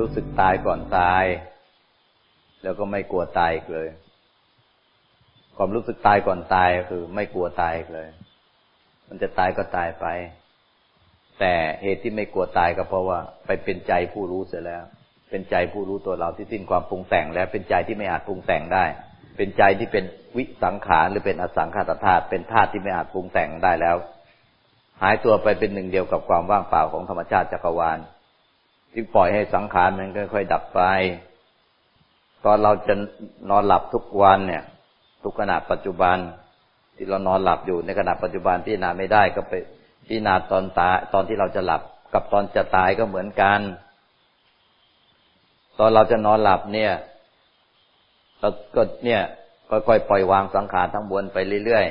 รู้สึกตายก่อนตาย แล้วก็ไม่กลัวตายอีกเลย ความรู้สึกตายก่อนตายคือ ไม่กลัวตายอีกเลย มันจะตายก็ตายไป แต่เหตุที่ไม่กลัวตายก็เพราะว่า ไปเป็นใจผู้รู้เสียแล้ว เป็นใจผู้รู้ตัวเราที่สิ้นความปรุงแต่ง แล้วเป็นใจที่ไม่อาจปรุงแต่งได้ เป็นใจที่เป็นวิสังขารหรือเป็นอสังขารธาตุเป็นธาตุที่ไม่อาจปรุงแต่งได้แล้ว หายตัวไปเป็นหนึ่งเดียวกับความว่างเปล่าของธรรมชาติจักรวาล จึงปล่อยให้สังขารมันค่อยๆดับไป ตอนเราจะนอนหลับทุกวันเนี่ย ทุกขณะปัจจุบัน ที่เรานอนหลับอยู่ในขณะปัจจุบันพิจารณาไม่ได้ก็ไปพิจารณาตอนตาตอนที่เราจะหลับกับตอนจะตายก็เหมือนกัน ตอนเราจะนอนหลับเนี่ยเราก็เนี่ยค่อยๆปล่อยวางสังขารทั้งบนไปเรื่อย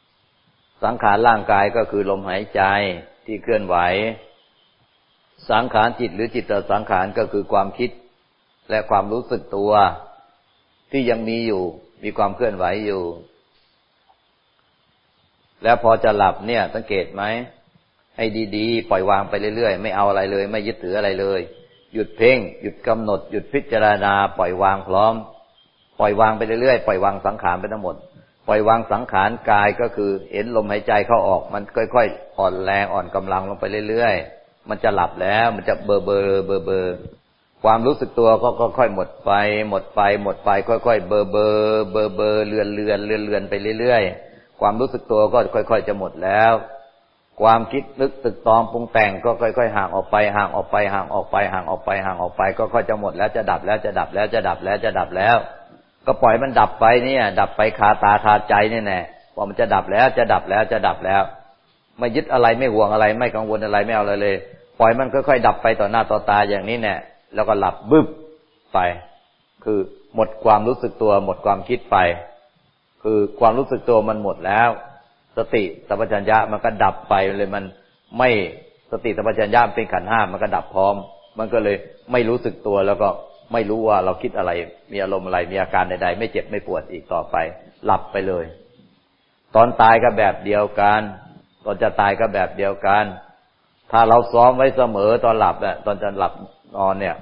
ๆสังขารร่างกายก็คือลมหายใจที่เคลื่อนไหว สังขารจิตหรือจิตตสังขารก็คือความคิด และความรู้สึกตัว ที่ยังมีอยู่ มีความเคลื่อนไหวอยู่ แล้วพอจะหลับเนี่ย สังเกตไหมให้ดีๆ ปล่อยวางไปเรื่อยๆ ไม่เอาอะไรเลย ไม่ยึดถืออะไรเลย หยุดเพ่ง หยุดกำหนด หยุดพิจารณา ปล่อยวางพร้อม ปล่อยวางไปเรื่อยๆ ปล่อยวางสังขารไปทั้งหมด ปล่อยวางสังขารกายก็คือ เห็นลมหายใจเข้าออก มันค่อยๆ อ่อนแรงอ่อนกำลังลงไปเรื่อยๆ มันจะหลับแล้ว มันจะเบอร์เบอร์เบอร์เบอร์ความรู้สึกตัวก็ค่อยๆหมดไป หมดไป หมดไป ค่อยๆเบอร์เบอร์เบอร์เบอร์เลือนเลือนเลือนเลือนไปเรื่อยๆ ความรู้สึกตัวก็ค่อยๆจะหมดแล้ว ความคิดนึกตรึกตรองปรุงแต่งก็ค่อยๆห่างออกไปห่างออกไปห่างออกไปห่างออกไปห่างออกไป ก็ค่อยจะหมดแล้วจะดับแล้วจะดับแล้วจะดับแล้วจะดับแล้ว ก็ปล่อยมันดับไปเนี่ย ดับไปคาตาคาใจนี่แน่ว่ามันจะดับแล้วจะดับแล้วจะดับแล้ว ไม่ยึดอะไรไม่ห่วงอะไร ไม่กังวลอะไรไม่เอาอะไรเลย ปล่อยมันค่อยๆดับไปต่อหน้าต่อตาอย่างนี้เนี่ยแล้วก็หลับบึ้บไป คือหมดความรู้สึกตัว หมดความคิดไป คือความรู้สึกตัวมันหมดแล้ว สติสัมปชัญญะมันก็ดับไปเลยมันไม่สติสัมปชัญญะเป็นขันห้ามันก็ดับพร้อม มันก็เลยไม่รู้สึกตัวแล้วก็ไม่รู้ว่าเราคิดอะไร มีอารมณ์อะไร มีอาการใด ๆ ไม่เจ็บไม่ปวดอีกต่อไป หลับไปเลย ตอนตายก็แบบเดียวกัน ตอนจะตายก็แบบเดียวกัน ถ้าเราซ้อมไว้เสมอตอนหลับเนี่ยตอนจะหลับนอนเนี่ย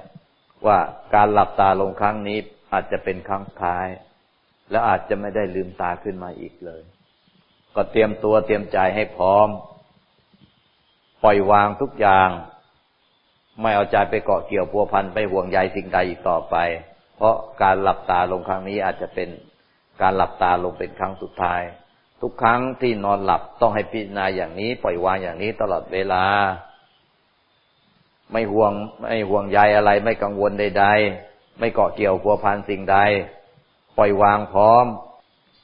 ว่าการหลับตาลงครั้งนี้อาจจะเป็นครั้งท้าย แล้วอาจจะไม่ได้ลืมตาขึ้นมาอีกเลย ก็เตรียมตัวเตรียมใจให้พร้อม ปล่อยวางทุกอย่าง ไม่เอาใจไปเกาะเกี่ยวพัวพันไปห่วงใยสิ่งใดอีกต่อไป เพราะการหลับตาลงครั้งนี้อาจจะเป็นการหลับตาลงเป็นครั้งสุดท้าย ทุกครั้งที่นอนหลับต้องให้พิจารณาอย่างนี้ ปล่อยวางอย่างนี้ตลอดเวลา ไม่ห่วง ไม่ห่วงใยอะไร ไม่กังวลใดๆ ไม่เกาะเกี่ยวพัวพันสิ่งใด ปล่อยวางพร้อม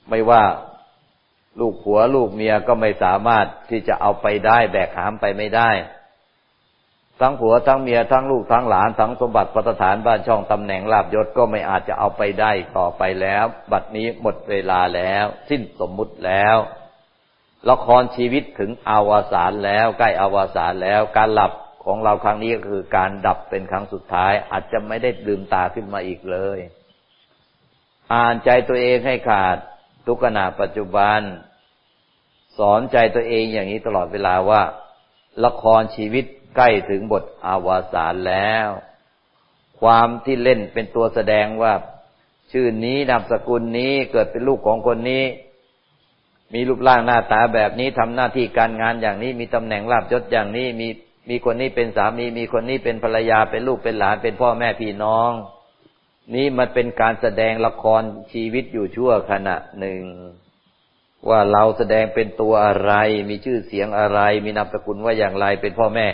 ไม่ว่าลูกผัวลูกเมียก็ไม่สามารถที่จะเอาไปได้ แบกหามไปไม่ได้ ทั้งผัวทั้งเมียทั้งลูกทั้งหลานทั้งสมบัติพัฒฐานบ้านช่องตำแหน่งลาบยศก็ไม่อาจจะเอาไปได้ต่อไปแล้ว บัดนี้หมดเวลาแล้ว สิ้นสมมุติแล้วละครชีวิตถึงอวสานแล้วใกล้อวสานแล้ว การหลับของเราครั้งนี้ก็คือการดับเป็นครั้งสุดท้าย อาจจะไม่ได้ลืมตาขึ้นมาอีกเลย อ่านใจตัวเองให้ขาดทุกขณะปัจจุบัน สอนใจตัวเองอย่างนี้ตลอดเวลาว่า ละครชีวิต ใกล้ถึงบทอาวาสานแล้ว ความที่เล่นเป็นตัวแสดงว่า ชื่อนี้นามสกุลนี้เกิดเป็นลูกของคนนี้ มีรูปร่างหน้าตาแบบนี้ทำหน้าที่การงานอย่างนี้ มีตำแหน่งลาบยศอย่างนี้มีมีคนนี้เป็นสามี มีคนนี้เป็นภรรยาเป็นลูกเป็นหลานเป็นพ่อแม่พี่น้อง นี่มันเป็นการแสดงละครชีวิตอยู่ชั่วขณะหนึ่ง ว่าเราแสดงเป็นตัวอะไร มีชื่อเสียงอะไร มีนามสกุลว่าอย่างไรเป็นพ่อแม่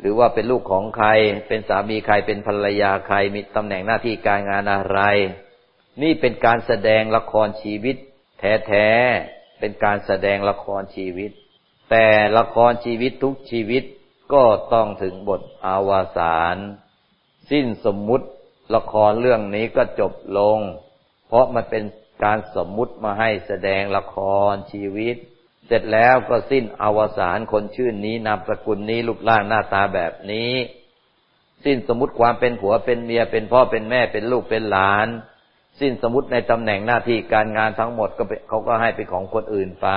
หรือว่าเป็นลูกของใคร เป็นสามีใคร เป็นภรรยาใคร มีตำแหน่งหน้าที่การงานอะไร นี่เป็นการแสดงละครชีวิต แท้ๆ เป็นการแสดงละครชีวิต แต่ละครชีวิตทุกชีวิตก็ต้องถึงบทอาวาสานสิ้นสมมุติละครเรื่องนี้ก็จบลง เพราะมันเป็นการสมมุติมาให้แสดงละครชีวิต เสร็จแล้วก็สิ้นอวสานคนชื่นนี้นามสกุลนี้รูปร่างหน้าตาแบบนี้ สิ้นสมมติความเป็นผัวเป็นเมียเป็นพ่อเป็นแม่เป็นลูกเป็นหลาน สิ้นสมมติในตำแหน่งหน้าที่การงานทั้งหมดก็เขาก็ให้เป็นของคนอื่นไป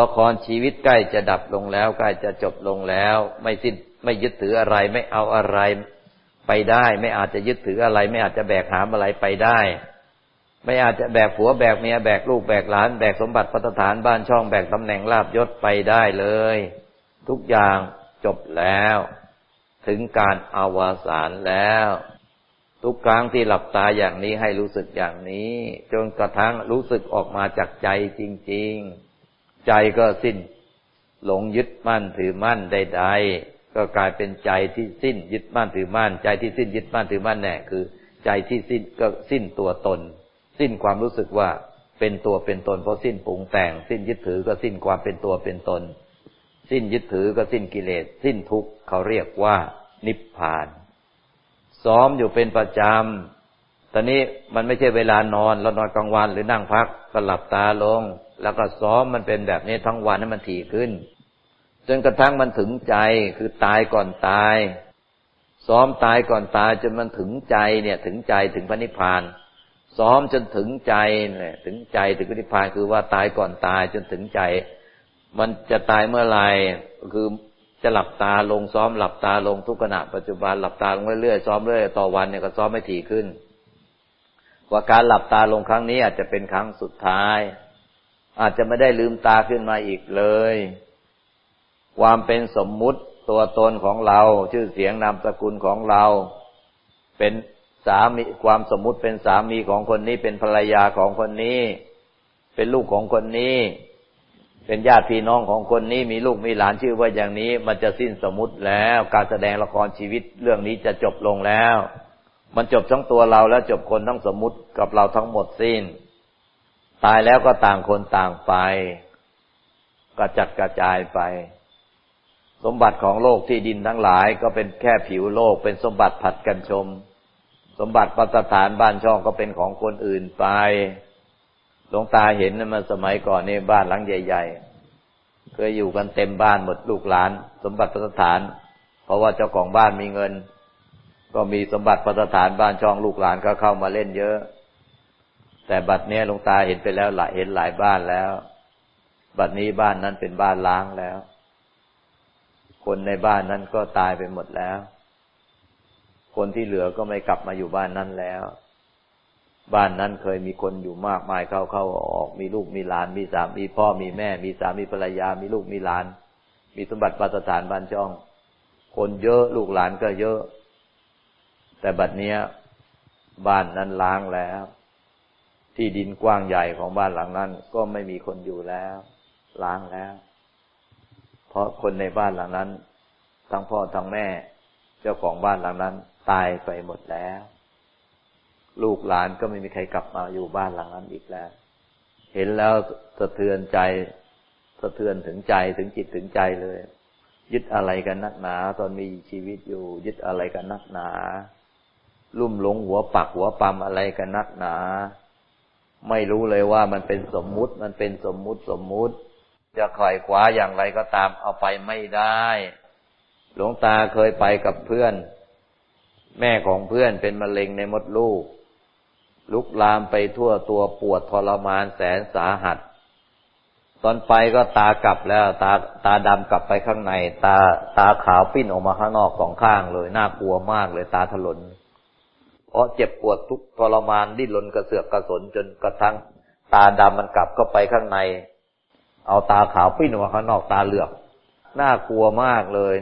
ละครชีวิตใกล้จะดับลงแล้วใกล้จะจบลงแล้ว ไม่สิ้นไม่ยึดถืออะไรไม่เอาอะไรไปได้ ไม่อาจจะยึดถืออะไร ไม่อาจจะแบกหามอะไรไปได้ ไม่อาจจะแบกผัวแบกเมียแบกลูกแบกหลาน แบกสมบัติพัฒฐานบ้านช่องแบกตำแหน่งลาบยศไปได้เลย ทุกอย่างจบแล้ว ถึงการอาวสานแล้ว ทุกครั้งที่หลับตาอย่างนี้ให้รู้สึกอย่างนี้ จนกระทั่งรู้สึกออกมาจากใจจริง ๆ ใจก็สิ้น หลงยึดมั่นถือมั่นใด ๆ ก็กลายเป็นใจที่สิ้นยึดมั่นถือมั่น ใจที่สิ้นยึดมั่นถือมั่นแน่คือ ใจที่สิ้นก็สิ้นตัวตน สิ้นความรู้สึกว่าเป็นตัวเป็นตนเพราะสิ้นปรุงแต่ง สิ้นยึดถือก็สิ้นความเป็นตัวเป็นตน สิ้นยึดถือก็สิ้นกิเลส สิ้นทุกข์เขาเรียกว่า นิพพาน ซ้อมอยู่เป็นประจำตอนนี้มันไม่ใช่เวลานอนเรานอนกลางวันหรือนั่งพักก็หลับตาลง แล้วก็ซ้อมมันเป็นแบบนี้ทั้งวันให้มันถี่ขึ้น จนกระทั่งมันถึงใจคือตายก่อนตาย ซ้อมตายก่อนตายจนมันถึงใจเนี่ยถึงใจถึงพระนิพพาน ซ้อมจนถึงใจเนี่ยถึงใจถึงนิพพานคือว่าตายก่อนตายจนถึงใจ มันจะตายเมื่อไหร่คือจะหลับตาลงซ้อมหลับตาลงทุกขณะปัจจุบันหลับตาลงเรื่อยๆซ้อมเรื่อยต่อวันเนี่ยก็ซ้อมไม่ถี่ขึ้นว่าการหลับตาลงครั้งนี้อาจจะเป็นครั้งสุดท้าย อาจจะไม่ได้ลืมตาขึ้นมาอีกเลย ความเป็นสมมุติตัวตนของเรา ชื่อเสียงนามสกุลของเรา เป็น สามีความสมมุติเป็นสามีของคนนี้เป็นภรรยาของคนนี้ เป็นลูกของคนนี้ เป็นญาติพี่น้องของคนนี้มีลูกมีหลานชื่อว่าอย่างนี้ มันจะสิ้นสมมติแล้ว การแสดงละครชีวิตเรื่องนี้จะจบลงแล้ว มันจบทั้งตัวเราแล้วจบคนทั้งสมมติกับเราทั้งหมดสิ้น ตายแล้วก็ต่างคนต่างไปกระจัดกระจายไป สมบัติของโลกที่ดินทั้งหลายก็เป็นแค่ผิวโลกเป็นสมบัติผัดกันชม สมบัติปัสถานบ้านช่องก็เป็นของคนอื่นไปหลวงตาเห็นนมาสมัยก่อนนี่บ้านหลังใหญ่ ๆ เคยอยู่กันเต็มบ้านหมดลูกหลาน สมบัติปัสถาน เพราะว่าเจ้าของบ้านมีเงิน ก็มีสมบัติปัสถานบ้านช่องลูกหลานก็เข้ามาเล่นเยอะ แต่บัดเนี้ยหลวงตาเห็นไปแล้วหลายเห็นหลายบ้านแล้ว บัดนี้บ้านนั้นเป็นบ้านล้างแล้ว คนในบ้านนั้นก็ตายไปหมดแล้ว คนที่เหลือก็ไม่กลับมาอยู่บ้านนั้นแล้ว บ้านนั้นเคยมีคนอยู่มากมายเข้าเข้าออกมีลูกมีหลาน มีสามีพ่อมีแม่ มีสามีภรรยา มีลูกมีหลาน มีสมบัติปัสถานบ้านช่อง คนเยอะลูกหลานก็เยอะ แต่บัดเนี้ย บ้านนั้นล้างแล้ว ที่ดินกว้างใหญ่ของบ้านหลังนั้น ก็ไม่มีคนอยู่แล้ว ล้างแล้ว เพราะคนในบ้านหลังนั้น ทั้งพ่อทั้งแม่ เจ้าของบ้านหลังนั้น ตายไปหมดแล้ว ลูกหลานก็ไม่มีใครกลับมาอยู่บ้านหลังนั้นอีกแล้ว เห็นแล้วสะเทือนใจ สะเทือนถึงใจถึงจิตถึงใจเลย ยึดอะไรกันนักหนา ตอนมีชีวิตอยู่ ยึดอะไรกันนักหนา ลุ่มหลงหัวปักหัวปั๊มอะไรกันนักหนา ไม่รู้เลยว่ามันเป็นสมมุติมันเป็นสมมุติสมมุติจะไขว่คว้าอย่างไรก็ตามเอาไปไม่ได้ หลวงตาเคยไปกับเพื่อน แม่ของเพื่อนเป็นมะเร็งในมดลูก ลุกลามไปทั่วตัวปวดทรมานแสนสาหัส ตอนไปก็ตากลับแล้ว ตาตาดำกลับไปข้างใน ตาตาขาวปิ้นออกมาข้างนอกสองข้างเลย น่ากลัวมากเลยตาถลน เพราะเจ็บปวดทุกทรมานดิ้นรนกระเสือกกระสนจนกระทั่งตาดำมันกลับเข้าไปข้างใน เอาตาขาวปิ้นออกมาข้างนอกตาเหลือกน่ากลัวมากเลย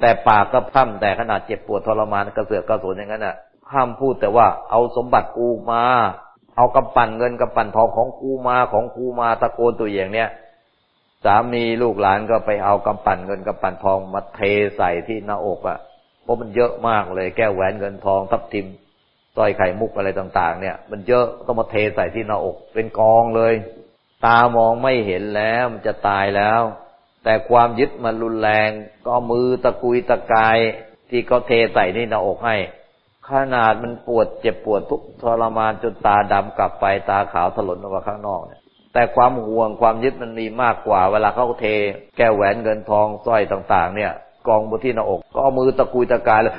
แต่ปากก็พร่ำแต่ขนาดเจ็บปวดทรมานกระเสือกกระสนอย่างนั้นน่ะห้ามพูดแต่ว่าเอาสมบัติกูมา เอากำปั่นเงินกำปั่นทองของกูมาของกูมาตะโกนตัวอย่างเนี้ยสามีลูกหลานก็ไปเอากำปั่นเงินกำปั่นทองมาเทใส่ที่หน้าอกอะเพราะมันเยอะมากเลย แก้วแหวนเงินทองทับทิมสร้อยไข่มุกอะไรต่าง ๆ เนี่ย มันเยอะต้องมาเทใส่ที่หน้าอก เป็นกองเลย ตามองไม่เห็นแล้วมันจะตายแล้ว แต่ความยึดมันรุนแรง ก็มือตะกุยตะกาย ที่เขาเทใส่นี่หน้าอกให้ ขนาดมันปวดเจ็บปวดทุกทรมานจนตาดำกลับไปตาขาวถลนออกมาข้างนอกเนี่ยแต่ความห่วงความยึดมันมีมากกว่า เวลาเขาเท แก้วแหวนเงินทองสร้อยต่าง ๆ เนี่ยกองบนที่หน้าอก ก็เอามือตะกุยตะกายเลย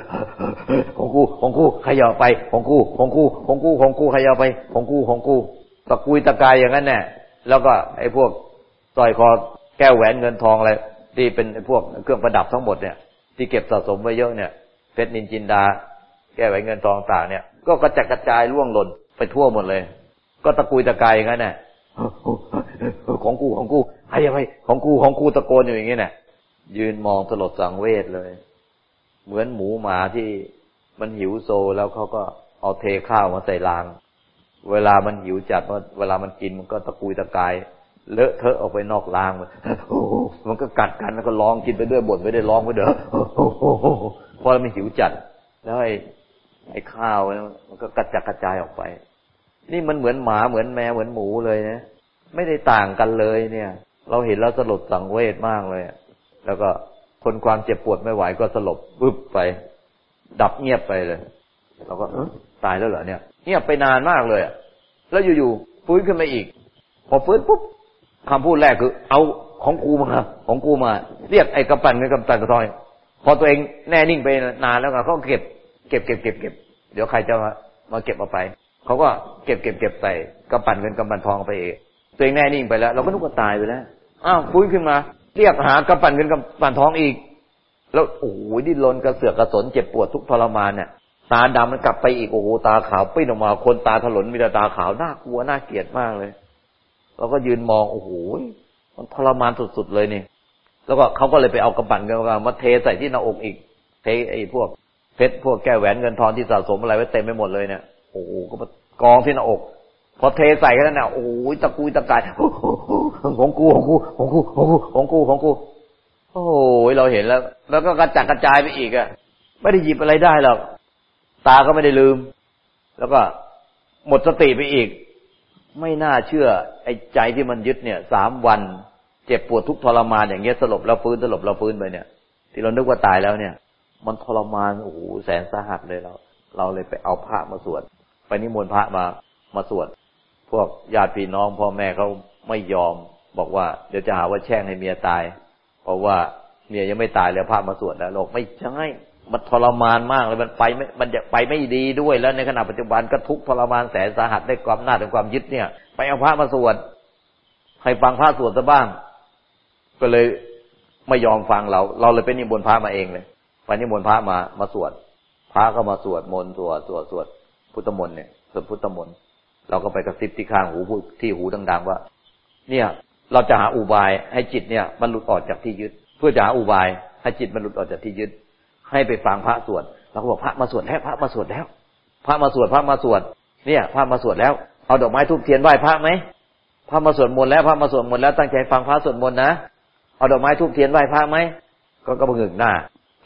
ของกูของกูขยับไปของกูของกูของกูของกูขยับไปของกูของกูตะกุยตะกายอย่างนั้นเนี่ยแล้วก็ไอ้พวกสร้อยคอ แก้วแหวนเงินทองอะไรที่เป็นพวกเครื่องประดับทั้งหมดเนี่ย ที่เก็บสะสมไว้เยอะเนี่ยเพชรนินจินดา แก้ไว้เงินทองต่างเนี่ย ก็กระจัดกระจายล่วงหล่นไปทั่วหมดเลย ก็ตะกุยตะกายอย่างนั้นแหละของกูของกูให้ยังไงของกูของกูตะโกนอยู่อย่างนี้เนี่ยยืนมองสลดสังเวชเลย เหมือนหมูหมาที่มันหิวโซแล้วเขาก็เอาเทข้าวมาใส่ราง เวลามันหิวจัดเวลามันกินมันก็ตะกุยตะกาย เลอะเทอะออกไปนอกรางมันมันก็กัดกันแล้วก็ร้องกินไปด้วยบ่นไปได้ร้องไปเด้อพราะมันหิวจัด แล้วไอ้ไอ้ข้าวมันก็กระจัดกระจายออกไป นี่มันเหมือนหมาเหมือนแมวเหมือนหมูเลยนะไม่ได้ต่างกันเลยเนี่ย เราเห็นแล้วสลดสังเวชมากเลยแล้วก็คนความเจ็บปวดไม่ไหวก็สลบปึ๊บไป ดับเงียบไปเลยเราก็ตายแล้วเหรอเนี่ยเงียบไปนานมากเลยแล้วอยู่ๆฟื้นขึ้นมาอีก พอฟื้นปุ๊บ คำพูดแรกคือ เอาของกูมาของกูมา เรียกไอ้กระปั่นเงินกระปั่นกระทอย พอตัวเองแน่นิ่งไปนานแล้วก็เขาเก็บ เก็บเก็บเก็บเก็บเดี๋ยวใครจะมามาเก็บเอาไปเขาก็เก็บเก็บเก็บใส่กระปั่นเงินกระปั่นทองไปเองตัวเองแน่นิ่งไปแล้ว เราก็นึกว่าตายไปแล้วอ้าวฟื้นขึ้นมา เรียกหากระปั่นเงินกระปั่นทองอีก แล้วโอ้โหดิ้นรนกระเสือกกระสนเจ็บปวดทุกทรมานเนี่ยตาดำมันกลับไปอีกโอ้โหตาขาวปิ้นออกมา คนตาถลนมีแต่ตาขาวน่ากลัวน่าเกลียดมากเลย เราก็ยืนมองโอ้โหมันทรมานสุดๆเลยนี่ แล้วก็เขาก็เลยไปเอากระปั่นเงินมาเทใส่ที่หน้าอกอีก เทไอ้พวกเพชรพวกแก้วแหวนเงินทองที่สะสมอะไรไว้เต็มไปหมดเลยเนี่ยโอ้โหก็มากองที่หน้าอก พอเทใส่กันแล้วเนี่ยโอ้ยตะกุยตะกายของกูของกูของกูของกูของกูของกูโอ้ยเราเห็นแล้ว แล้วก็กระจัดกระจายไปอีกอะไม่ได้หยิบอะไรได้หรอกตาก็ไม่ได้ลืม แล้วก็หมดสติไปอีก ไม่น่าเชื่อ ไอ้ใจที่มันยึดเนี่ยสามวัน เจ็บปวดทุกทรมานอย่างเงี้ยสลบแล้วฟื้นสลบแล้วฟื้นไปเนี่ย ที่เรานึกว่าตายแล้วเนี่ย มันทรมานโอ้โหแสนสาหัสเลยเรา เราเลยไปเอาพระมาสวดไปนิมนต์พระมามาสวด พวกญาติพี่น้องพ่อแม่เขาไม่ยอม บอกว่าเดี๋ยวจะหาว่าแช่งให้เมียตาย เพราะว่าเมียยังไม่ตายแล้วพามาสวดแล้วโลกไม่ใช่ มันทรมานมากเลยมันไปไม่มันจะไปไม่ดีด้วยแล้วในขณะปัจจุบันก็ทุกทรมานแสนสาหัสด้ความหน้าถึงความยึดเนี่ย ไปเอาพระมาสวดใครฟังพระสวดซะบ้าง ก็เลยไม่ยอมฟังเรา เราเลยเป็นนิมนต์พระมาเองเลยไปนิมนต์พระมามาสวด พระก็มาสวดมนต์สวดสวดสวดพุทธมนต์เนี่ยสวดพุทธมนต์เราก็ไปกระซิบที่ข้างหูพูดที่หูดัง ๆ ว่า เนี่ย เราจะหาอุบายให้จิตเนี่ยมันหลุดออกจากที่ยึด เพื่อจะหาอุบายให้จิตมันหลุดออกจากที่ยึด ให้ไปฟังพระสวดเราก็บอกพระมาสวดแล้วพระมาสวดแล้ว พระมาสวดพระมาสวด เนี่ยพระมาสวดแล้ว เอาดอกไม้ธูปเทียนไหว้พระไหมพระมาสวดมนต์แล้วพระมาสวดมนต์แล้วตั้งใจฟังพระสวดมนต์นะเอาดอกไม้ธูปเทียนไหว้พระไหมก็ก็บึงหน้า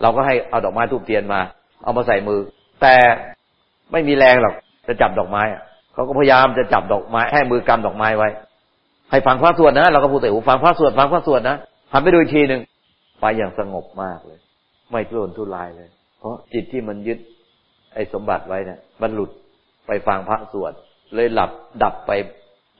เราก็ให้เอาดอกไม้ธูปเทียนมา เอามาใส่มือ แต่ไม่มีแรงหรอกจะจับดอกไม้เขาก็พยายามจะจับดอกไม้ให้มือกำดอกไม้ไว้ ให้ฟังพระสวดนะเราก็พูดแต่หูฟังพระสวดฟังพระสวดนะหันไปดูอีกทีหนึ่งไปอย่างสงบมากเลย ไม่ทุรนทุรายเลย เพราะจิตที่มันยึดไอ้สมบัติไว้เนี่ยมันหลุดไปฟังพระสวด เลยหลับดับไป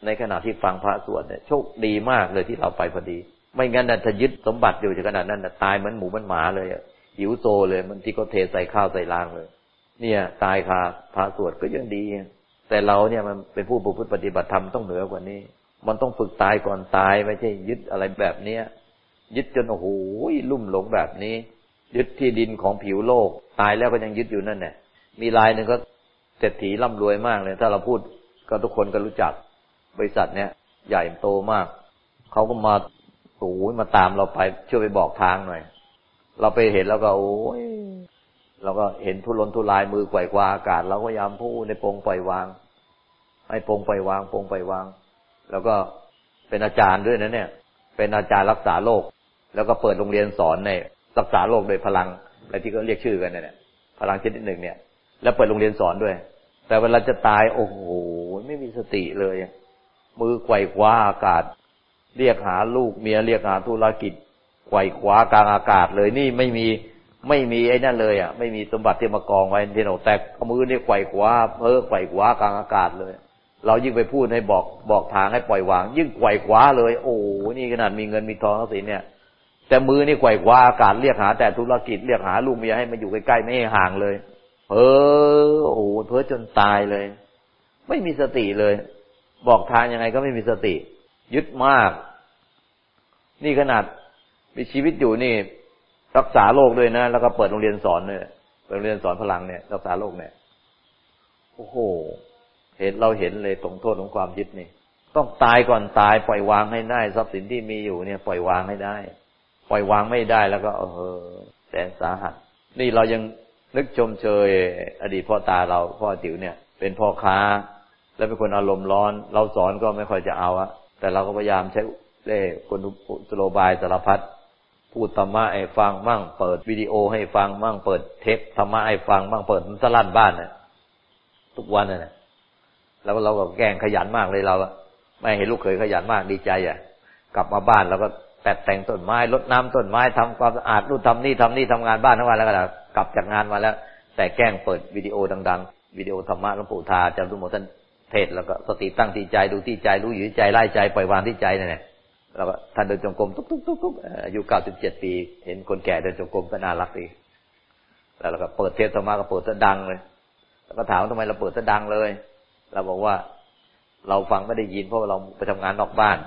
ในขณะที่ฟังพระสวดเนี่ยโชคดีมากเลยที่เราไปพอดี ไม่งั้นน่ะถ้ายึดสมบัติอยู่ถึงขนาดนั้นน่ะตายเหมือนหมูเหมือนหมาเลยอะหิวโตเลย มันที่เขาเทใส่ข้าวใส่รางเลย เนี่ย ตายคาพระสวดก็ยังดี แต่เราเนี่ยมันเป็นผู้ประพฤติปฏิบัติธรรมต้องเหนือกว่านี้ มันต้องฝึกตายก่อนตายไม่ใช่ยึดอะไรแบบเนี้ยยึดจนโอ้โหลุ่มหลงแบบนี้ ยึดที่ดินของผิวโลก ตายแล้วก็ยังยึดอยู่นั่นแหละมีรายหนึ่งก็เศรษฐีร่ำรวยมากเลย ถ้าเราพูดก็ทุกคนก็รู้จัก บริษัทเนี้ยใหญ่โตมาก เขาก็มาโอ้ยมาตามเราไปช่วยไปบอกทางหน่อย เราไปเห็นแล้วก็โอ้ยเราก็เห็นทุรนทุรายมือไกวกวาอากาศเราก็ยามพูดในปงปล่อยวางให้ปงปล่อยวางปงปล่อยวาง แล้วก็เป็นอาจารย์ด้วยนะเนี่ย เป็นอาจารย์รักษาโรคแล้วก็เปิดโรงเรียนสอนใน รักษาโรคโดยพลังอะไรที่เขาเรียกชื่อกันเนี่ยพลังชนิดหนึ่งเนี่ย แล้วเปิดโรงเรียนสอนด้วย แต่เวลาจะตายโอ้โหไม่มีสติเลย มือไกวคว้าอากาศ เรียกหาลูกเมียเรียกหาธุรกิจไกวคว้ากลางอากาศเลยนี่ไม่มีไม่มีไอ้นั่นเลยอะไม่มีสมบัติที่มากองไว้ที่เราแต่มือนี่ไกวคว้าเพ้อไกวคว้ากลางอากาศเลย เรายิ่งไปพูดให้บอกบอกทางให้ปล่อยวาง ยิ่งไกวคว้าเลย โอ้นี่ขนาดมีเงินมีทองสินเนี่ย แต่มือนี่ไกวคว้าอากาศเรียกหา แต่ธุรกิจเรียกหาลูกเมียให้มาอยู่ใกล้ๆไม่ให้ห่างเลยเพ้อโอ้เพ้อจนตายเลย ไม่มีสติเลย บอกทางยังไงก็ไม่มีสติ ยึดมาก นี่ขนาดมีชีวิตอยู่นี่ รักษาโรคด้วยนะแล้วก็เปิดโรงเรียนสอนเนี่ยโรงเรียนสอนพลังเนี่ย รักษาโรคเนี่ยโอ้โห เห็นเราเห็นเลยตรงโทษของความยึดนี่ ต้องตายก่อนตายปล่อยวางให้ได้ ทรัพย์สินที่มีอยู่เนี่ย ปล่อยวางให้ได้ ปล่อยวางไม่ได้แล้วก็เออแสนสาหัส นี่เรายังนึกชมเชย อดีตพ่อตาเราพ่อติ๋วเนี่ย เป็นพ่อค้า แล้วเป็นคนอารมณ์ร้อน เราสอนก็ไม่ค่อยจะเอาอะแต่เราก็พยายามใช้เล่คนสโลบายสารพัดพูดธรรมะให้ฟังมั่ง เปิดวิดีโอให้ฟังมั่งเปิดเทปธรรมะให้ฟังมั่งเปิดสลั่นบ้านน่ะทุกวันน่ะแล้วเราก็แกล้งขยันมากเลยเราอะไม่เห็นลูกเคยขยันมากดีใจอะ กลับมาบ้านเราก็ แปดแต่งต้นไม้รดน้ำต้นไม้ทำความสะอาดนู่นทำนี่ทำนี่ทำงานบ้านทั้งวันแล้วก็กลับจากงานมาแล้ว แต่แกล้งเปิดวิดีโอดัง ๆ วิดีโอธรรมะหลวงปู่ทาจำทุกหมท่านเทศแล้วก็สติตั้งที่ใจดูที่ใจรู้อยู่ที่ใจไล่ใจปล่อยวางที่ใจนั่นแหละแล้วก็ท่านเดินจงกรมตุ๊กตุ๊กตุ๊กตุ๊กอายุเก้าสิบเจ็ดปี เห็นคนแก่เดินจงกรมก็น่ารักดีแล้วเราก็เปิดเทศธรรมะก็เปิดซะดังเลย แล้วก็ถามทำไมเราเปิดซะดังเลย เราบอกว่า เราฟังไม่ได้ยินเพราะเราไปทำงานนอกบ้าน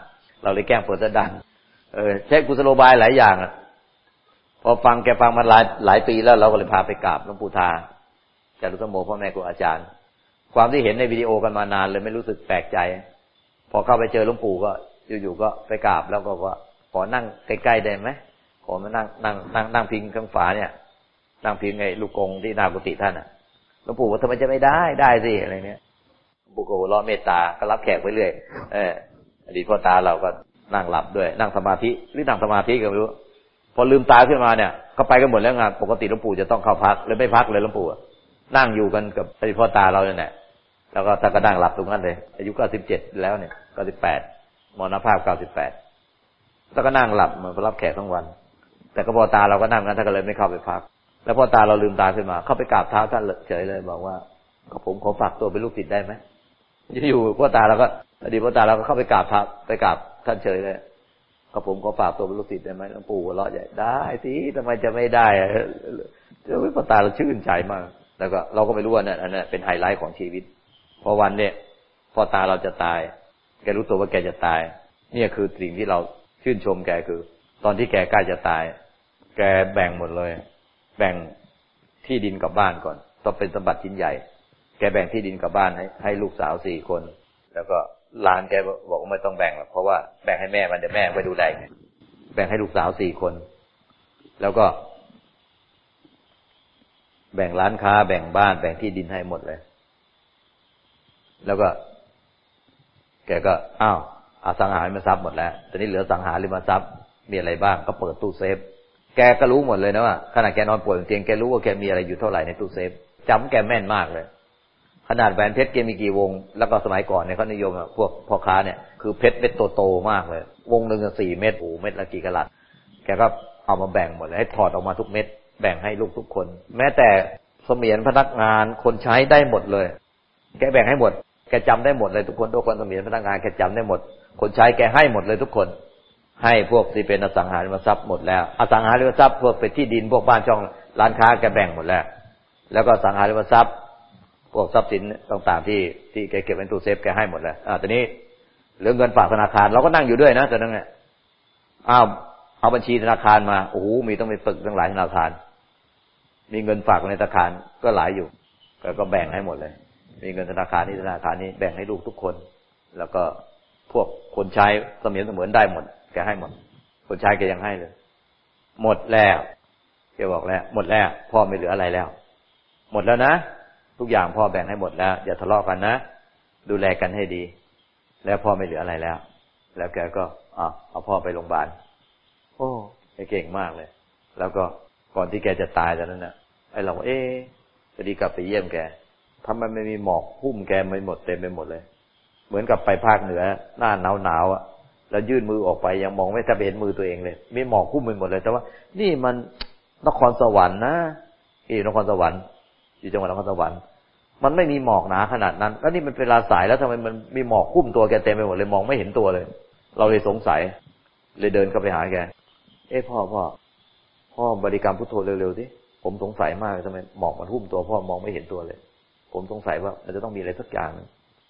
เราเลยแกล้งเปิดซะดัง เออใช้กุศโลบายหลายอย่างอะพอฟังแกฟังมาหลายหลายปีแล้วเราก็เลยพาไปกราบหลวงปู่ทาจารุสมโมพ่อแม่ครูอาจารย์ ความที่เห็นในวิดีโอกันมานานเลยไม่รู้สึกแปลกใจ พอเข้าไปเจอหลวงปู่ก็อยู่ๆก็ไปกราบแล้วก็ว่าขอนั่งใกล้ๆได้ไหมขอมานั่งนั่งนั่งนั่งพิงข้างฝาเนี่ยนั่งพิงไอ้ลูกกงที่นากุฏิท่านอะหลวงปู่ว่าทำไมจะไม่ได้ได้สิอะไรเนี้ยหลวงปู่ก็รอเมตตาก็รับแขกไปเรื่อยเอออดีตพ่อตาเราก็ นั่งหลับด้วย นั่งสมาธิหรือนั่งสมาธิก็ไม่รู้ พอลืมตาขึ้นมาเนี่ยเขาไปกันหมดแล้วงานปกติหลวงปู่จะต้องเข้าพักเลยไม่พักเลยหลวงปู่นั่งอยู่กันกับอดีตพ่อตาเราเนี่ยแล้วก็ท่านก็นั่งหลับตรงนั้นเลย อายุเก้าสิบเจ็ดแล้วเนี่ยเก้าสิบแปดมรณภาพเก้าสิบแปดแล้วก็นั่งหลับเหมือนรับแขกทั้งวัน แต่ก็พอตาเราก็นั่งกันท่านก็เลยไม่เข้าไปพัก แล้วพอตาเราลืมตาขึ้นมา เข้าไปกราบเท้าท่านเฉยเลย บอกว่าผมขอฝากตัวเป็นลูกศิษย์ได้ไหม อยู่พ่อตาเราก็อดีตพ่อตาเราก็เข้าไปกราบทับไปกราบท่านเฉยเลยก็ผมขอฝากตัวเป็นลูกศิษย์ได้ไหมหลวงปู่หัวเราะใหญ่ได้สิทำไมจะไม่ได้เจ้าพ่อตาเราชื่นใจมาก แล้วก็เราก็ไม่รู้ว่านั่นอันนั้นเป็นไฮไลท์ของชีวิตพอวันเนี่ยพ่อตาเราจะตาย แกรู้ตัวว่าแกจะตาย เนี่ยคือสิ่งที่เราชื่นชมแกคือ ตอนที่แกใกล้จะตาย แกแบ่งหมดเลย แบ่งที่ดินกับบ้านก่อนต้องเป็นสมบัติชิ้นใหญ่ แกแบ่งที่ดินกับบ้านให้ให้ลูกสาวสี่คน แล้วก็หลานแกบอกว่าไม่ต้องแบ่งหรอกเพราะว่าแบ่งให้แม่มันเดี๋ยวแม่ไปดูแลแบ่งให้ลูกสาวสี่คน แล้วก็ แบ่งร้านค้า แบ่งบ้าน แบ่งที่ดินให้หมดเลย แล้วก็ แกก็อ้าวอาสังหาริมทรัพย์หมดแล้วตอนนี้เหลือสังหาริมทรัพย์มีอะไรบ้าง ก็เปิดตู้เซฟ แกก็รู้หมดเลยนะว่าขณะแกนอนป่วยเตียงแกรู้ว่าแกมีอะไรอยู่เท่าไหร่ในตู้เซฟจำแกแม่นมากเลย ขนาดแหวนเพชรเกมีกี่วง แล้วก็สมัยก่อนเนี่ยเขานิยมอะพวกพ่อค้าเนี่ยคือเพชรเม็ดโตๆมากเลย วงหนึ่งสี่เม็ดโอ้เม็ดละกี่กะลัด แกก็เอามาแบ่งหมดเลยให้ถอดออกมาทุกเม็ดแบ่งให้ลูกทุกคน แม้แต่เสมียนพนักงานคนใช้ได้หมดเลย แกแบ่งให้หมด แกจำได้หมดเลยทุกคนทุกคนเสมียนพนักงานแกจำได้หมด คนใช้แกให้หมดเลยทุกคน ให้พวกที่เป็นอสังหาริมทรัพย์หมดแล้ว อสังหาริมทรัพย์พวกเป็นที่ดินพวกบ้านช่องร้านค้าแกแบ่งหมดแล้ว แล้วก็สังหาริมทรัพย์ พวกทรัพย์สินต่างๆที่ที่แกเก็บในตู้เซฟแกให้หมดแล้วอ่าตอนนี้เหลือเงินฝากธนาคารเราก็นั่งอยู่ด้วยนะตอนนั้นเนี่ยอ้าวเอาบัญชีธนาคารมาโอ้โหมีต้องมีปึกตั้งหลายธนาคาร มีเงินฝากในธนาคารก็หลายอยู่ก็ก็แบ่งให้หมดเลย มีเงินธนาคารนี้ธนาคารนี้แบ่งให้ลูกทุกคน แล้วก็พวกคนใช้เสมียนเสมือนได้หมดแกให้หมด คนใช้แกยังให้เลย หมดแล้วแกบอกแล้ว หมดแล้วพ่อไม่เหลืออะไรแล้ว หมดแล้วนะ ทุกอย่างพ่อแบ่งให้หมดแล้ว อย่าทะเลาะกันนะ ดูแลกันให้ดี แล้วพ่อไม่เหลืออะไรแล้ว แล้วแกก็อ่เอาพ่อไปโรงพยาบาลโอ้แกเก่งมากเลย แล้วก็ก่อนที่แกจะตายตอนนั้นน่ะไอเราเอ๊จะดีกลับไปเยี่ยมแกทำไมไม่มีหมอกหุ้มแกไม่หมดเต็มไปหมดเลย เหมือนกับไปภาคเหนือ หน้าหนาวหนาวอะแล้วยื่นมือออกไปยังมองไม่แทบเห็นมือตัวเองเลยมีหมอกหุ้มไปหมดเลย แต่ว่า นี่มันนครสวรรค์นะที่นครสวรรค์ อยู่จังหวัดนครสวรรค์มันไม่มีหมอกหนาขนาดนั้น แล้วนี่มันเป็นเวลาสายแล้วทำไมมันมีหมอกคุ้มตัวแกเต็มไปหมดเลยมองไม่เห็นตัวเลย เราเลยสงสัย เลยเดินเข้าไปหาแก เอ้พ่อพ่อพ่อบริกรรมพุทโธเร็วๆสิผมสงสัยมากทำไมหมอกมันหุ้มตัวพ่อมองไม่เห็นตัวเลย ผมสงสัยว่ามันจะต้องมีอะไรสักอย่าง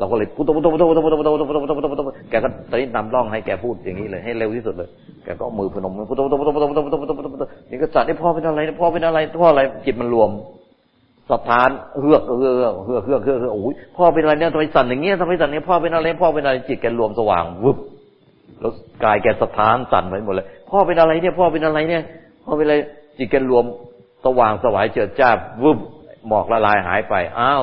เราก็เลยพุทโธพุทโธพุทโธพุทโธพุทโธพุทโธพุทโธพุทโธพุทโธพุทโธแกก็ตอนนี้นำร่องให้แกพูดอย่างนี้เลยให้เร็วที่สุดเลยแกก็มือพนมมืพุทโธพุทโธพุทโธพุทโธพุทโธพุทโธพุทโธพุทโธนี่ก็จัดให้พ่อเป็นอะไรพ่อเป็นอะไรพ่ออะไรจิตมันรวมสถานเฮือกเฮือกเฮือกเฮือกเฮือกโอ้ยพ่อเป็นอะไรเนี่ยทำไมสั่นอย่างเงี้ยทำไมสั่นเนี้ยพ่อเป็นอะไรพ่อเป็นอะไรจิตแกรวมสว่างวึบแล้วกายแกสถานสั่นไปหมดเลย พ่อเป็นอะไรเนี่ย พ่อเป็นอะไรเนี่ยพ่อเป็นอะไรจิตแกรวมสว่างสวายเจิดจ้าวึบหมอกละลายหายไปอ้าว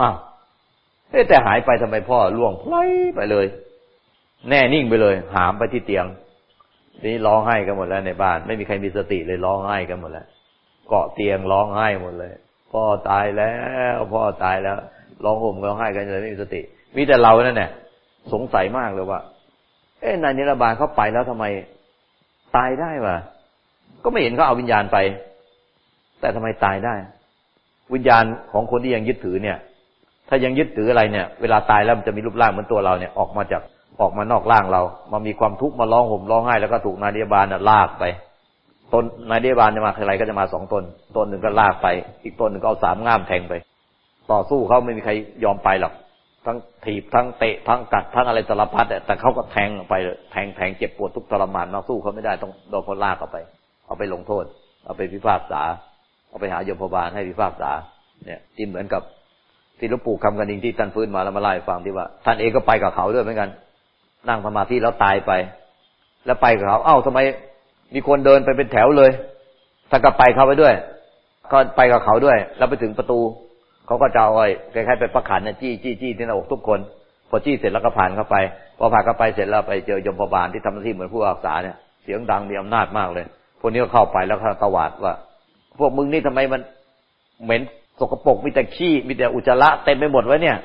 อาวแต่หายไปทำไมพ่อล่วงพลอยไปเลย แน่นิ่งไปเลย หามไปที่เตียงนี่ร้องไห้กันหมดแล้วในบ้าน ไม่มีใครมีสติเลยร้องไห้กันหมดแล้ว เกาะเตียงร้องไห้หมดเลย พ่อตายแล้ว พ่อตายแล้วร้องห่มร้องไห้กันเลยไม่มีสติ มีแต่เรานั่นแหละสงสัยมากเลยว่า เอ๊ะนายนิรบาลเขาไปแล้วทำไม ตายได้วะก็ไม่เห็นเขาเอาวิญญาณไป แต่ทำไมตายได้ วิญญาณของคนที่ยังยึดถือเนี่ย ถ้ายังยึดถืออะไรเนี่ย เวลาตายแล้วมันจะมีรูปร่างเหมือนตัวเราเนี่ยออกมาจากออกมานอกร่างเรา มามีความทุกข์มาร้องห่มร้องไห้แล้วก็ถูกนายเดียบาลน่ะลากไปตนนายเดียบาลจะมาใครก็จะมาสองตนตนหนึ่งก็ลากไป อีกตนหนึ่งก็เอาสามง่ามแทงไป ต่อสู้เขาไม่มีใครยอมไปหรอกทั้งถีบทั้งเตะทั้งกัดทั้งอะไรสารพัดแต่เขาก็แทงไปแทงแทงเจ็บปวดทุกทรมานมาสู้เขาไม่ได้ต้องโดนคนลากเอาไป เอาไปลงโทษ เอาไปพิพากษา เอาไปหายมพบาลให้พิพากษา เนี่ยที่เหมือนกับ ที่หลวงปู่คำกันยิงที่ท่านฟื้นมาแล้วมาไล่ฟังที่ว่า ท่านเองก็ไปกับเขาด้วยเหมือนกัน นั่งสมาธิแล้วตายไป แล้วไปกับเขา เอ้าทำไมมีคนเดินไปเป็นแถวเลยถ้านก็ไปเขาไปด้วย ก็ไปกับเขาด้วย แล้วไปถึงประตู เขาก็จะเอาไอ้คล้ายๆไปประขันเนี่ยจี้จี้จี้ที่หน้าอกทุกคน พอจี้เสร็จแล้วก็ผ่านเข้าไป พอผ่านเข้าไปเสร็จแล้วไปเจอยมพบาลที่ทำหน้าที่เหมือนผู้อักษาเนี่ย เสียงดังมีอำนาจมากเลย พวกนี้ก็เข้าไปแล้วเขาตวาดว่า พวกมึงนี่ทำไมมันเหม็น สกปรกมีแต่ขี้มีแต่อุจจาระเต็มไปหมดไว้เนี่ย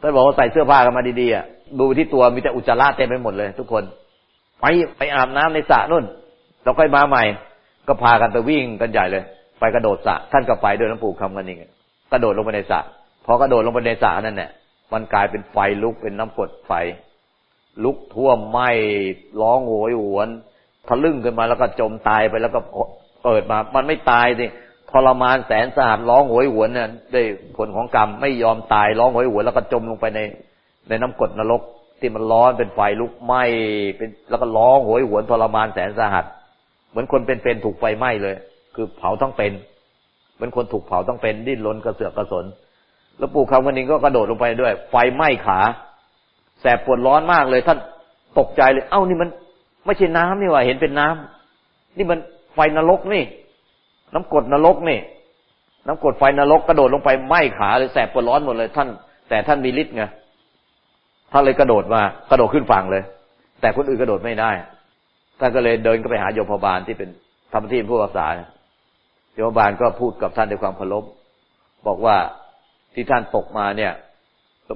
ท่านบอกว่าใส่เสื้อผ้ากันมาดีๆอะดูที่ตัวมีแต่อุจจาระเต็มไปหมดเลย ทุกคน ไปไปอาบน้ำในสระนู่นเราค่อยมาใหม่ ก็พากันไปวิ่งกันใหญ่เลย ไปกระโดดสระท่านก็ไปด้วยน้ำปูคำกันเองกระโดดลงไปในสระพอกระโดดลงไปในสระนั่นแหละมันกลายเป็นไฟลุกเป็นน้ำกดไฟ ลุกท่วมไหม้ร้องโหยหวนทะลึ่งขึ้นมาแล้วก็จมตายไปแล้วก็เปิดมา มันไม่ตายสิ ทรมานแสนสาหัสร้องโหยหวนเนี่ยได้ผลของกรรมไม่ยอมตายร้องโหยหวนแล้วก็จมลงไปใน ในน้ำกดนรก ที่มันร้อนเป็นไฟลุกไหม้เป็นแล้วก็ร้องโหยหวนทรมานแสนสาหัส เหมือนคนเป็นๆถูกไฟไหม้เลย คือเผาต้องเป็น เหมือนคนถูกเผาต้องเป็นดิ้นรนกระเสือกกระสน แล้วปู่คำวันนี้ก็กระโดดลงไปด้วย ไฟไหม้ขา แสบปวดร้อนมากเลยท่านตกใจเลย เอ้านี่มัน ไม่ใช่น้ำนี่ว่าเห็นเป็นน้ำนี่มันไฟนรกนี่ น้ำกดนรกนี่ น้ำกดไฟนรกกระโดดลงไปไหม้ขาเลยแสบปวดร้อนหมดเลย ท่าน แต่ท่านมีฤทธิ์ไงท่านเลยกระโดดมากระโดดขึ้นฝั่งเลย แต่คนอื่นกระโดดไม่ได้ท่านก็เลยเดินก็ไปหาโยมพบาลที่เป็นทำที่ผู้รักษาโยมพบาลก็พูดกับท่านด้วยความเคารพบอกว่าที่ท่านตกมาเนี่ย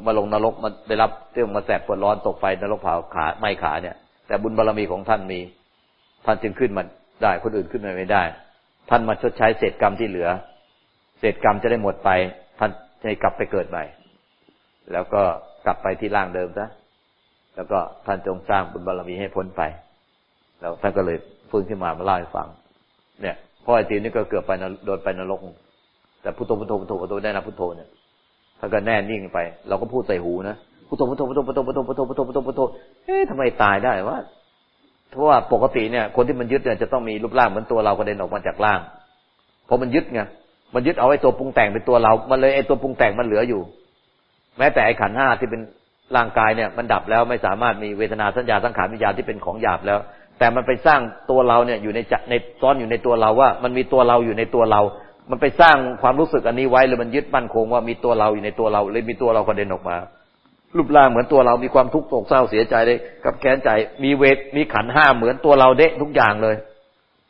มาลงนรกมันได้รับเรื่องมาแสบปวดร้อนตกไฟนรกเผาขาไหม่ขาเนี่ย แต่บุญบารรมีของท่านมี ท่านจึงขึ้นมาได้คนอื่นขึ้นมาไม่ได้ ท่านมาชดใช้เศษกรรมที่เหลือ เศษกรรมจะได้หมดไป ท่านจะกลับไปเกิดใหม่ แล้วก็กลับไปที่ร่างเดิมซะแล้วก็ท่านจงสร้างบุญบารรมีให้พ้นไป แล้วท่านก็เลยฟื้นขึ้นมามาเล่าให้ฟัง เนี่ยพ่อไอทีนี่ก็เกือบไปโดนไปนรก แต่พุทโธพุทโธพุทโธพุทโธได้นะพุทโธเนี่ยท่านก็แน่นิ่งไป เราก็พูดใส่หูนะพุทโธพุทโธพุทโธพุทโธพุทโธพุทโธพุทโธพุทโธพุทโธเอ๊ะทำไมตายได้วะ เพราะว่าปกติเนี่ย คนที่มันยึดเนี่ยจะต้องมีรูปร่างเหมือนตัวเรากระเด็นออกมาจากร่างพอมันยึดไงมันยึดเอาไอ้ตัวปรุงแต่งเป็นตัวเรา มันเลยไอ้ตัวปรุงแต่งมันเหลืออยู่ แม้แต่ไอ้ขันห้าที่เป็นร่างกายเนี่ย มันดับแล้วไม่สามารถมีเวทนาสัญญาสังขารวิญญาณที่เป็นของหยาบแล้ว แต่มันไปสร้างตัวเราเนี่ยอยู่ในในซ้อนอยู่ในตัวเราว่า มันมีตัวเราอยู่ในตัวเรา มันไปสร้างความรู้สึกอันนี้ไว้หรือมันยึดมั่นคงว่ามีตัวเราอยู่ในตัวเราเลยมีตัวเรากระเด็นออกมา รูปร่างเหมือนตัวเรามีความทุกข์โศกเศร้าเสียใจเลยกับแค้นใจ มีเวทมีขันห้าเหมือนตัวเราเดะทุกอย่างเลย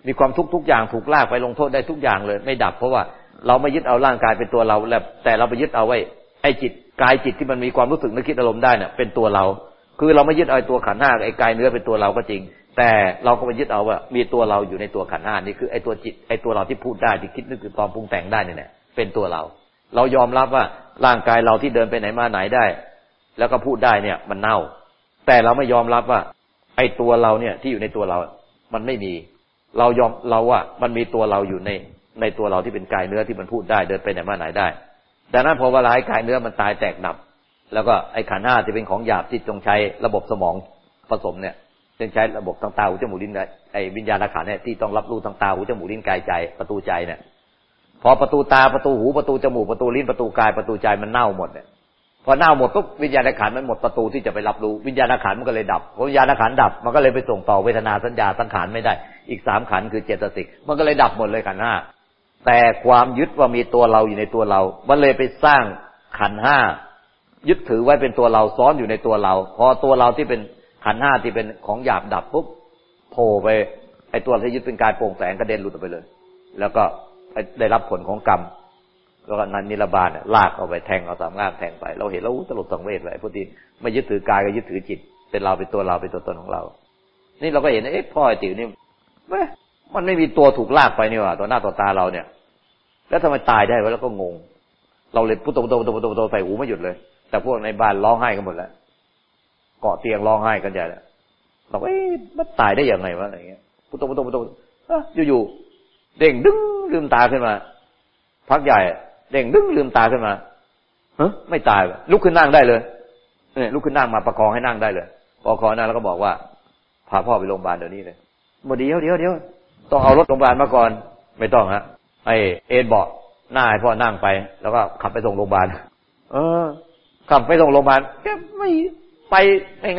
มีความทุกข์ทุกอย่างถูกลากไปลงโทษได้ทุกอย่างเลย ไม่ดับเพราะว่าเราไม่ยึดเอาร่างกายเป็นตัวเราแล้วแต่เราไปยึดเอาไว้ไอ้จิตกายจิตที่มันมีความรู้สึกนึกคิดอารมณ์ได้เนี่ยเป็นตัวเรา คือเราไม่ยึดเอาตัวขันห้าไอ้กายเนื้อเป็นตัวเราก็จริง แต่เราก็ไปยึดเอาว่ามีตัวเราอยู่ในตัวขันห้านี่คือไอ้ตัวจิตไอ้ตัวเราที่พูดได้ที่คิดนึกคือตอนปรุงแต่งได้เนี่ยเป็นตัวเรา เรายอมรับว่าร่างกายเราที่เดินไปไหนมาไหนได้ แล้วก็พูดได้เนี่ย มันเน่า แต่เราไม่ยอมรับว่า ไอ้ตัวเราเนี่ยที่อยู่ในตัวเรา มันไม่มี เรายอมเราว่ามันมีตัวเราอยู่ในในตัวเราที่เป็นกายเนื้อที่มันพูดได้เดินไปไหนมาไหนได้ดังนั้นพอเวลาไอ้กายเนื้อมันตายแตกดับ แล้วก็ไอ้ขันห้าที่เป็นของหยาบที่จงใช้ระบบสมองผสมเนี่ยจึงใช้ระบบทางตาหูจมูกลิ้นไอ้วิญญาณขันเนี่ยที่ต้องรับรู้ทางตาหูจมูกลิ้นกายใจประตูใจเนี่ย พอประตูตาประตูหูประตูจมูกประตูลิ้นประตูกายประตูใจมันเน่าหมดเนี่ย พอเน่าหมดปุ๊บวิญญาณขันมันหมดประตูที่จะไปรับรู้วิญญาณขันมันก็เลยดับพอวิญญาณขันดับมันก็เลยไปส่งต่อเวทนาสัญญาสังขารไม่ได้ อีกสามขันคือเจตสิกมันก็เลยดับหมดเลยขันห้าแต่ความยึดว่ามีตัวเราอยู่ในตัวเรา มันเลยไปสร้างขันห้ายึดถือไว้เป็นตัวเราซ้อนอยู่ในตัวเรา พอตัวเราที่เป็นขันห้าที่เป็นของหยาบดับปุ๊บโผล่ไปไอตัวที่ยึดเป็นกายโปร่งแสงกระเด็นหลุดออกไปเลย แล้วก็ได้รับผลของกรรม ก็นันนิรบาลลากเอาไปแทงเอาสามงามแทงไป เราเห็นแล้วตลบสังเวชเลยพอดีไม่ยึดถือกายก็ยึดถือจิต เป็นเราเป็นตัวเราเป็นตัวตนของเรา นี่เราก็เห็นเอ๊ะพ่อไอติ๋วนี่มันไม่มีตัวถูกลากไปนี่ว่าต่อหน้าต่อตาเราเนี่ย แล้วทำไมตายได้วะแล้วก็งง เราเลยพุทโธพุทโธพุทโธพุทโธใส่หูไม่หยุดเลย แต่พวกในบ้านร้องไห้กันหมดแล้วเกาะเตียงร้องไห้กันใหญ่แล้วเราเอ๊ะมันตายได้ยังไงวะอะไรเงี้ยพุทโธพุทโธพุทโธอยู่ๆเด้งดึงลืมตาขึ้นมา พักใหญ่ เด้งดึงลืมตาขึ้นมาเฮ้ไม่ตายลุกขึ้นนั่งได้เลยเนี่ยลุกขึ้นนั่งมาประคองให้นั่งได้เลยประคองนั่งแล้วก็บอกว่าพาพ่อไปโรงพยาบาลเดี๋ยวนี้เลยบเดียวเดี๋ยวเดี๋ยวต้องเอารถโรงพยาบาลมาก่อน ไม่ต้องฮะไอเอ็นบอกหน้าให้พ่อนั่งไป แล้วก็ขับไปส่งโรงพยาบาลเออ ขับไปส่งโรงพยาบาลแค่ไม่ไป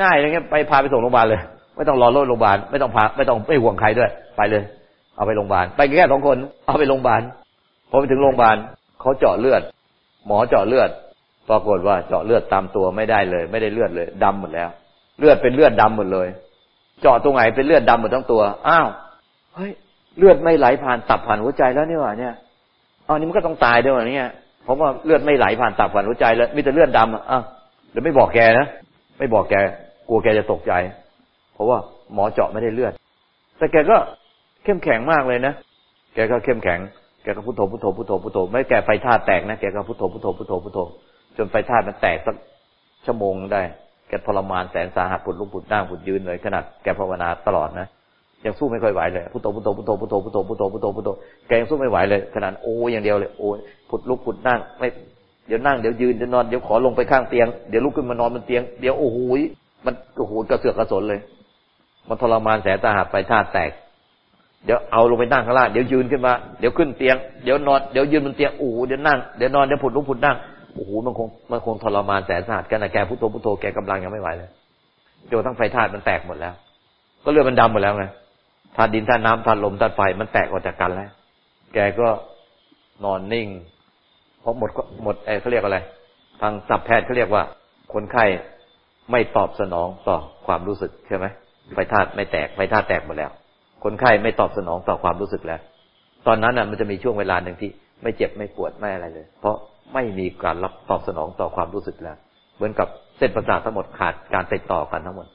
ง่ายๆอะไรเงี้ยไปพาไปส่งโรงพยาบาลเลย ไม่ต้องรอรถโรงพยาบาลไม่ต้องพาไม่ต้องไม่ห่วงใครด้วย ไปเลย เอาไปโรงพยาบาลไปแค่สองคน เอาไปโรงพยาบาลพอไปถึงโรงพยาบาล เขาเจาะเลือด หมอเจาะเลือด ปรากฏว่าเจาะเลือดตามตัวไม่ได้เลย ไม่ได้เลือดเลยดำหมดแล้ว เลือดเป็นเลือดดำหมดเลย เจาะตรงไหนเป็นเลือดดำหมดทั้งตัว อ้าว เฮ้ย เลือดไม่ไหลผ่านตับผ่านหัวใจแล้วนี่หว่าเนี่ยอ๋อนี่มันก็ต้องตายด้วยวะเนี่ยเพราะว่าเลือดไม่ไหลผ่านตับผ่านหัวใจแล้วมีแต่เลือดดำอะเดี๋ยวไม่บอกแกนะไม่บอกแก กลัวแกจะตกใจ เพราะว่าหมอเจาะไม่ได้เลือด แต่แกก็เข้มแข็งมากเลยนะแกก็เข้มแข็ง แกก็พุทโธพุทโธพุทโธพุทโธไม่แกไฟธาตุแตกนะแกก็พุทโธพุทโธพุทโธพุทโธจนไฟธาตุมันแตกสักชั่วโมงได้ แกทรมานแสนสาหัสปุดลุกปุดนั่งปุดยืนเลยขนาดแกภาวนาตลอดนะยังสู้ไม่ค่อยไหวเลยพุทโธพุทโธพุทโธพุทโธพุทโธพุทโธพุทโธพุทโธแกยังสู้ไม่ไหวเลยขนาดโอ้อย่างเดียวเลยโอ้พุดลุกพุดนั่งไม่เดี๋ยวนั่งเดี๋ยวยืนเดี๋ยวนอนเดี๋ยวขอลงไปข้างเตียงเดี๋ยวลุกขึ้นมานอนบนเตียงเดี๋ยวโอ้โหมันโอ้โหกระเสือกกระสนเลย มันทรมานแสนสาหัสไฟธาตุแตก เดี๋ยวเอาลงไปนั่งข้างล่างเดี๋ยวยืนขึ้นมา เดี๋ยวขึ้นเตียง เดี๋ยวนอน เดี๋ยวยืนบนเตียงโอ้เดี๋ยวนั่ง เดี๋ยวนอน เดี๋ยวผุดลุกผุดนั่ง โอ้โห มันคง มันคงทรมานแสนสาหัสกันนะแกพุทโธพุทโธแกกำลังยังไม่ไหวเลยจนทั้งไฟธาตุมันแตกหมดแล้ว ก็เลือดมันดำหมดแล้วไง ธาตุดินธาตุน้ำธาตุลมธาตุไฟมันแตกออกจากกันแล้ว แกก็นอนนิ่ง เพราะหมดหมดไอ้เขาเรียกอะไร ทางสับแพทย์เขาเรียกว่า คนไข้ไม่ตอบสนองต่อความรู้สึกใช่ไหมไฟธาตุไม่แตก ไฟธาตุแตกหมดแล้ว คนไข้ไม่ตอบสนองต่อความรู้สึกแล้ว ตอนนั้นน่ะมันจะมีช่วงเวลาหนึ่งที่ไม่เจ็บไม่ปวดไม่อะไรเลย เพราะไม่มีการรับตอบสนองต่อความรู้สึกแล้ว เหมือนกับเส้นประสาททั้งหมดขาดการติดต่อกันทั้งหมด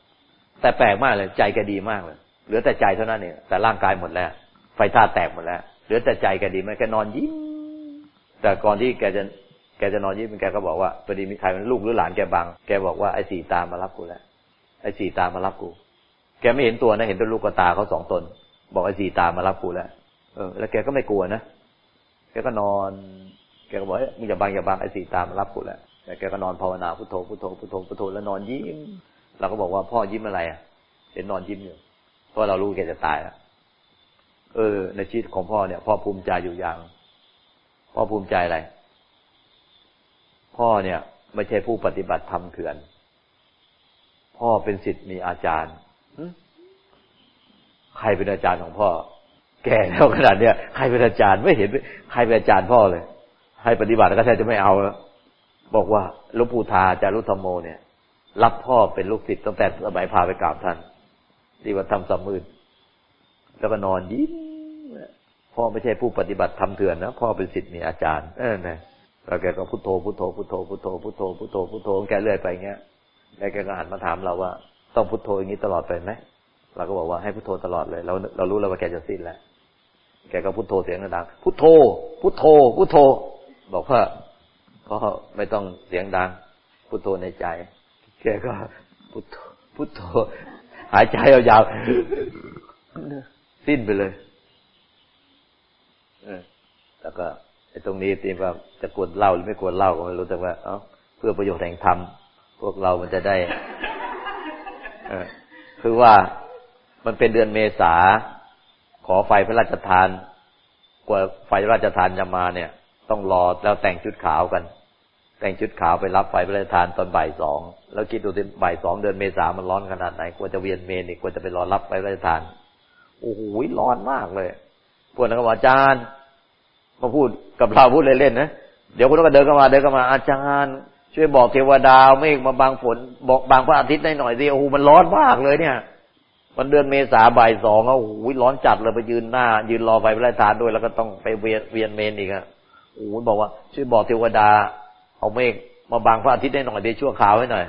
แต่แปลกมากเลยใจแกดีมากเลย เหลือแต่ใจเท่านั้นเองแต่ร่างกายหมดแล้ว ไฟธาตุแตกหมดแล้ว เหลือแต่ใจแกดีไหมแกนอนยิ้มแต่ก่อนที่แกจะแกจะนอนยิ้มแกก็บอกว่าพอดีมีใครเป็นลูกหรือหลานแกบัง แกบอกว่าไอ้สี่ตามารับกูแล้วไอ้สี่ตามารับกู กไม่เห็นตัวนะ เห็นแต่ลูกกระตาเขาสองตน บอกไอ้สีตามารับกูแล้วเออ แล้วแกก็ไม่กลัวนะแกก็นอน แกก็บอกเฮ้ยมึงอย่าบังอย่าบังไอ้สีตามารับกูแล้วแต่แกก็นอนภาวนาพุทโธพุทโธพุทโธพุทโธแล้วนอนยิ้มเราก็บอกว่าพ่อยิ้มอะไรอะ เห็นนอนยิ้มอยู่เพราะเรารู้แกจะตายแล้วเออ ในชีวิตของพ่อเนี่ย พ่อภูมิใจอยู่อย่าง พ่อภูมิใจอะไร พ่อเนี่ย ไม่ใช่ผู้ปฏิบัติธรรมเขื่อน พ่อเป็นสิทธิ์มีอาจารย์ ใครเป็นอาจารย์ของพ่อ แก่แล้วขนาดเนี้ยใครเป็นอาจารย์ไม่เห็น ใครเป็นอาจารย์พ่อเลยให้ปฏิบัติก็แทบจะไม่เอาแล้วบอกว่าลุงปู่ทาจารุธรรมโมเนี่ย รับพ่อเป็นลูกศิษย์ตั้งแต่สมัยพาไปกราบท่านที่วัดธรรมสามมื่นแล้วก็นอนยิ้มพ่อไม่ใช่ผู้ปฏิบัติทำเถื่อนนะพ่อเป็นศิษย์มีอาจารย์เออนะแล้วแกก็พุทโธพุทโธพุทโธพุทโธพุทโธพุทโธพุทโธแกเรื่อยไปเงี้ยแล้วแกก็หันมาถามเราว่า ต้องพุทโธอย่างนี้ตลอดไปไหมเราก็บอกว่าให้พุทโธตลอดเลยเราเรารู้แล้วว่าแกจะสิ้นแล้วแกก็พุทโธเสียงดังพุทโธพุทโธพุทโธ บอกว่าก็ไม่ต้องเสียงดังพุทโธในใจแกก็พุทโธพุทโธหายใจยาวๆสิ้นไปเลยแล้วก็ตรงนี้ตีว่าจะกวนเล่าหรือไม่กวนเล่าก็ไม่รู้แต่ว่า เอ้าเพื่อประโยชน์แห่งธรรมพวกเรามันจะได้ คือว่ามันเป็นเดือนเมษาขอไฟพระราชทาน กว่าไฟพระราชทานจะมาเนี่ย ต้องรอแล้วแต่งชุดขาวกัน แต่งชุดขาวไปรับไฟพระราชทานตอนบ่ายสองแล้วคิดดูสิบ่ายสองเดือนเมษามันร้อนขนาดไหนกว่าจะเวียนเมนอีกกว่าจะไปรอรับไฟพระราชทานโอ้โหร้อนมากเลยพวกนัก็บอกอาจารย์มาพูดกับเราพูดเล่นๆนะเดี๋ยวคนก็เดินเข้ามาเดินเข้ามาอาจารย์ ช่วยบอกเทวดาเมฆมาบางฝนบอกบางพระอาทิตย์ได้หน่อยสิโอ้โหมันร้อนมากเลยเนี่ยวันเดือนเมษาบ่ายสองอะโอ้ยร้อนจัดเลยไปยืนหน้า ยืนรอไฟพระราชทานด้วยแล้วก็ต้องไปเวียนเวียนเมนอีกอะโอ้ยบอกว่าช่วยบอกเทวดา เอาเมฆมาบางพระอาทิตย์ได้หน่อยเดี๋ยวชั่วขาวให้หน่อย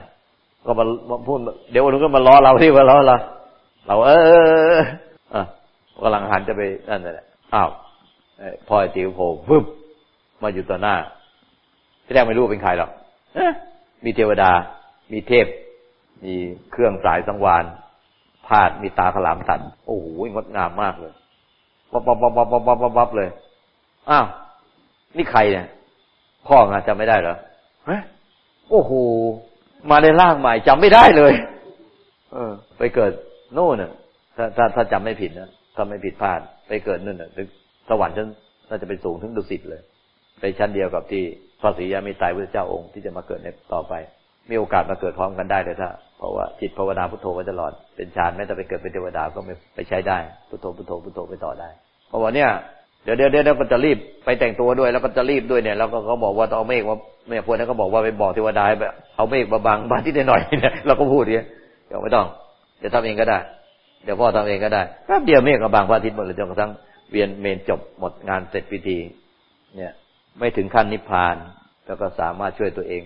ก็มาพูดเดี๋ยววันนู้นก็มาล้อเราที่มาล้อเราเราเออเออกำลังหันจะไปนั่นแหละอ้าวพ่อติ๋วโผล่ปึ๊บมาอยู่ต่อหน้าที่แรกไม่รู้เป็นใครหรอก มีเทวดา มีเทพ มีเครื่องสายสังวานพาดมีตาขลามสันโอ้โหงดงามมากเลยวับวับวับวับวับวับวับเลยอ้าวนี่ใครเนี่ย พ่อจำไม่ได้เหรอฮะโอ้โหมาในร่างใหม่จำไม่ได้เลย เออ ไปเกิดโน่นเน่ะถ้าถ้าจำไม่ผิดนะถ้าไม่ผิดพลาด ไปเกิดนั่นน่ะสวรรค์ฉันน่าจะไปสูงถึงดุสิตเลย ไปชั้นเดียวกับที่ พระศรียามีตายพระเจ้าองค์ที่จะมาเกิดในต่อไป มีโอกาสมาเกิดพร้อมกันได้เลยถ้าเพราะว่าจิตภาวนาพุทโธไว้ตลอดเป็นฌานแม้แต่ไปเกิดเป็นเทวดาก็ไม่ไปใช้ได้พุทโธพุทโธพุทโธไปต่อได้ เพราะว่าเนี่ยเดี๋ยวเดี๋ยวเดี๋ยวก็จะรีบไปแต่งตัวด้วยแล้วก็จะรีบด้วยเนี่ยแล้วก็เขาบอกว่าต้องเอาเมฆว่าเนี่ยพวกนั้นก็บอกว่าไปบอกเทวดาแบบเอาเมฆมาบังบังที่ไหน่อยเนี่ยเราก็พูดเนี่ยเดี๋ยวไม่ต้องเดี๋ยวทำเองก็ได้ เดี๋ยวพ่อทำเองก็ได้แป๊บเดียวเมฆก็บังพระอาทิตย์หมดเลยจนกระทั่งเวียนเมนจบหมดงานเสร็จพิธี เนี่ย ไม่ถึงขั้นนิพพาน แล้วก็สามารถช่วยตัวเอง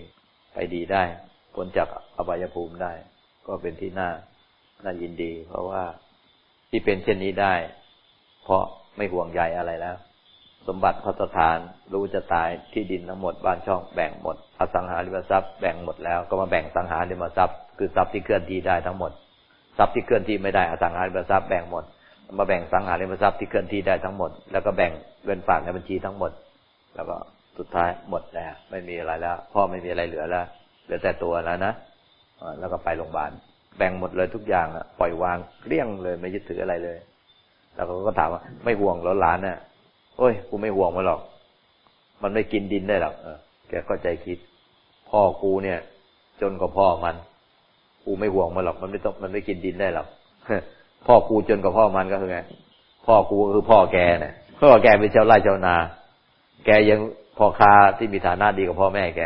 ไปดีได้พ้นจากอบายภูมิได้ ก็เป็นที่น่าน่ายินดี เพราะว่าที่เป็นเช่นนี้ได้ เพราะไม่ห่วงใยอะไรแล้ว สมบัติพัฒฐานรู้จะตายที่ดินทั้งหมดบ้านช่องแบ่งหมด อสังหาริมทรัพย์แบ่งหมดแล้วก็มาแบ่งสังหาริมทรัพย์ คือทรัพย์ที่เคลื่อนที่ได้ทั้งหมดทรัพย์ที่เคลื่อนที่ไม่ได้อสังหาริมทรัพย์แบ่งหมด มาแบ่งสังหาริมทรัพย์ที่เคลื่อนที่ได้ทั้งหมด แล้วก็แบ่งเงินฝากในบัญชีทั้งหมด แล้วก็สุดท้ายหมดแล้ว ไม่มีอะไรแล้ว พ่อไม่มีอะไรเหลือแล้ว เหลือแต่ตัวแล้วนะแล้วก็ไปโรงพยาบาลแบ่งหมดเลยทุกอย่างอะปล่อยวางเกลี้ยงเลยไม่ยึดถืออะไรเลย แล้วเขาก็ถามว่า ไม่ห่วงหรอหลานเนี่ยโอ้ยกูไม่ห่วงมันหรอก มันไม่กินดินได้หรอกเออแกก็ใจคิด พ่อกูเนี่ย จนกว่าพ่อมัน กูไม่ห่วงมันหรอก มันไม่ต้องมันไม่กินดินได้หรอกพ่อกูจนกว่าพ่อมันก็คือไงพ่อกูก็คือพ่อแกเนี่ยพ่อแกเป็นชาวไร่ชาวนา แกยังพ่อค้าที่มีฐานะดีกว่าพ่อแม่แก